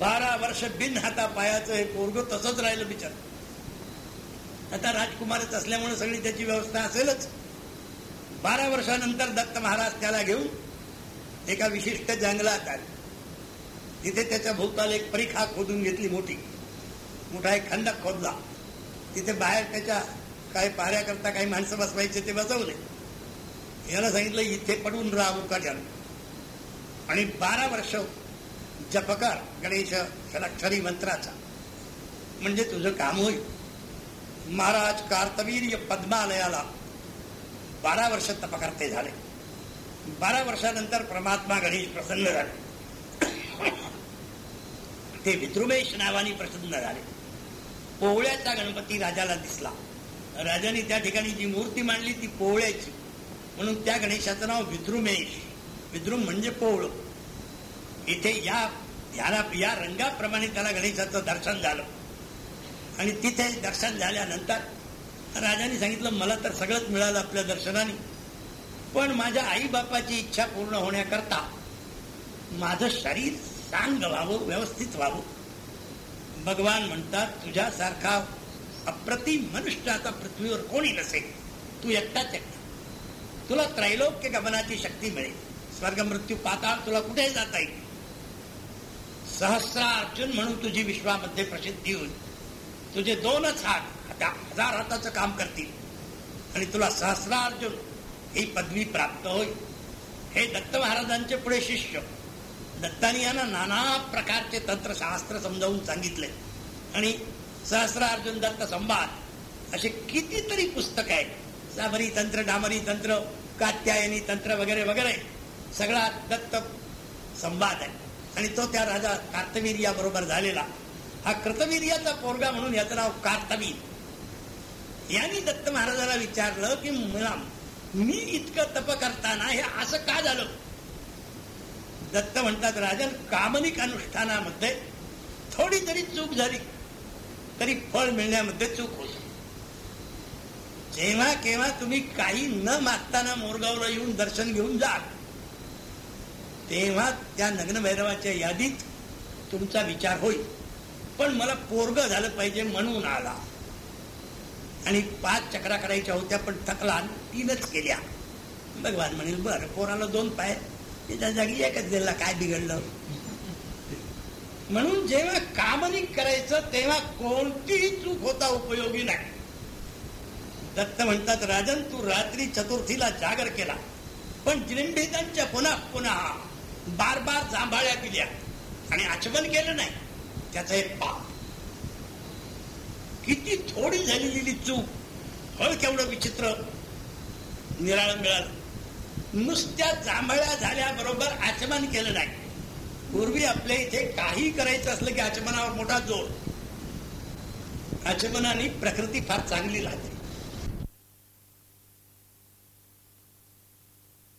बारा वर्ष बिन हाता पायाचं हे पोरग तसंच राहिलं विचार आता राजकुमारच असल्यामुळे सगळी त्याची व्यवस्था असेलच. बारा वर्षानंतर दत्त महाराज त्याला घेऊन एका विशिष्ट जंगलात आले. तिथे त्याच्या भोवताल एक परीखा खोदून घेतली मोठी. मोठा एक खंडक खोदला. तिथे बाहेर त्याच्या काही पाहऱ्याकरता काही माणसं बसवायचे ते बसवले. याला सांगितलं इथे पडून राहा मुकाट्यानं आणि बारा वर्ष जपकार गणेश षडाक्षरी मंत्राचा. म्हणजे तुझं काम होईल. महाराज कार्तवीर्य पद्मालयाला बारा वर्ष तपकर्ते झाले. बारा वर्षानंतर परमात्मा गणेश प्रसन्न झाले. ते विद्रुमेश नावाने प्रसन्न झाले. पोवळ्याचा गणपती राजाला दिसला. राजाने त्या ठिकाणी जी मूर्ती मांडली ती पोवळ्याची. म्हणून त्या गणेशाचं नाव विद्रुमेश. विद्रुम म्हणजे पोवळ. इथे या ह्याला या रंगाप्रमाणे त्याला गणेशाचं दर्शन झालं. आणि तिथे दर्शन झाल्यानंतर राजाने सांगितलं मला तर सगळंच मिळालं आपल्या दर्शनाने. पण माझ्या आईबापाची इच्छा पूर्ण होण्याकरता माझं शरीर सांग व्हावं व्यवस्थित व्हावं. भगवान म्हणतात तुझ्यासारखा अप्रतिम मनुष्य आता पृथ्वीवर कोणी नसेल? तू एकटाच एकटा तुला त्रैलोक्य गमनाची शक्ती मिळेल. स्वर्ग मृत्यू पाताळ तुला कुठे जाता येईल. सहस्रा अर्जुन म्हणून तुझी विश्वामध्ये प्रसिद्धी होईल. तुझे दोनच हात हजार हाताचं काम करतील. आणि तुला सहस्रा अर्जुन ही पदवी प्राप्त होईल. हे दत्त महाराजांचे पुढे शिष्य. दत्तानी यांना नाना प्रकारचे तंत्रशास्त्र समजावून सांगितले. आणि सहस्रा अर्जुन दत्त संवाद असे कितीतरी पुस्तक आहेत. साबरी तंत्र डामरी तंत्र कात्यायनी तंत्र वगैरे वगैरे सगळा दत्त संवाद आहे. आणि तो त्या राजा कार्तवीर्या बरोबर झालेला. हा कृतवीर्याचा पोरगा म्हणून याचं नाव कार्तवीर. यांनी दत्त महाराजाला विचारलं की मला मी इतकं तप करताना हे असं का झालं? दत्त म्हणतात राजन कामनिक अनुष्ठानामध्ये थोडी जरी चूक झाली तरी फळ मिळण्यामध्ये चूक होत. जेव्हा केव्हा तुम्ही काही न मागताना मोरगावला येऊन दर्शन घेऊन जा. तेव्हा त्या नग्नभैरवाच्या यादीत तुमचा विचार होईल. पण मला पोरग झालं पाहिजे म्हणून आला. आणि पाच चक्रा करायच्या होत्या पण थकला तीनच केल्या भगवान म्हणेल बरं पोराला दोन पाय. त्याच्या जागी एकच दिला काय बिघडलं? म्हणून जेव्हा कामनिक करायचं तेव्हा कोणतीही चूक होता उपयोगी नाही. दत्त म्हणतात राजन तू रात्री चतुर्थीला जागर केला. पण जिलिंबितांच्या पुन्हा पुन्हा बार बार जांभाळ्या दिल्या आणि आचमन केलं नाही. त्याचा एक पाप किती थोडी झालेली चूक. फळ केवढं विचित्र. निराळ मिळालं. नुसत्या जांभळ्या झाल्याबरोबर आचमन केलं नाही. पूर्वी आपल्या इथे काही करायचं असलं की आचमनावर मोठा जोर. आचमनाने प्रकृती फार चांगली राहते.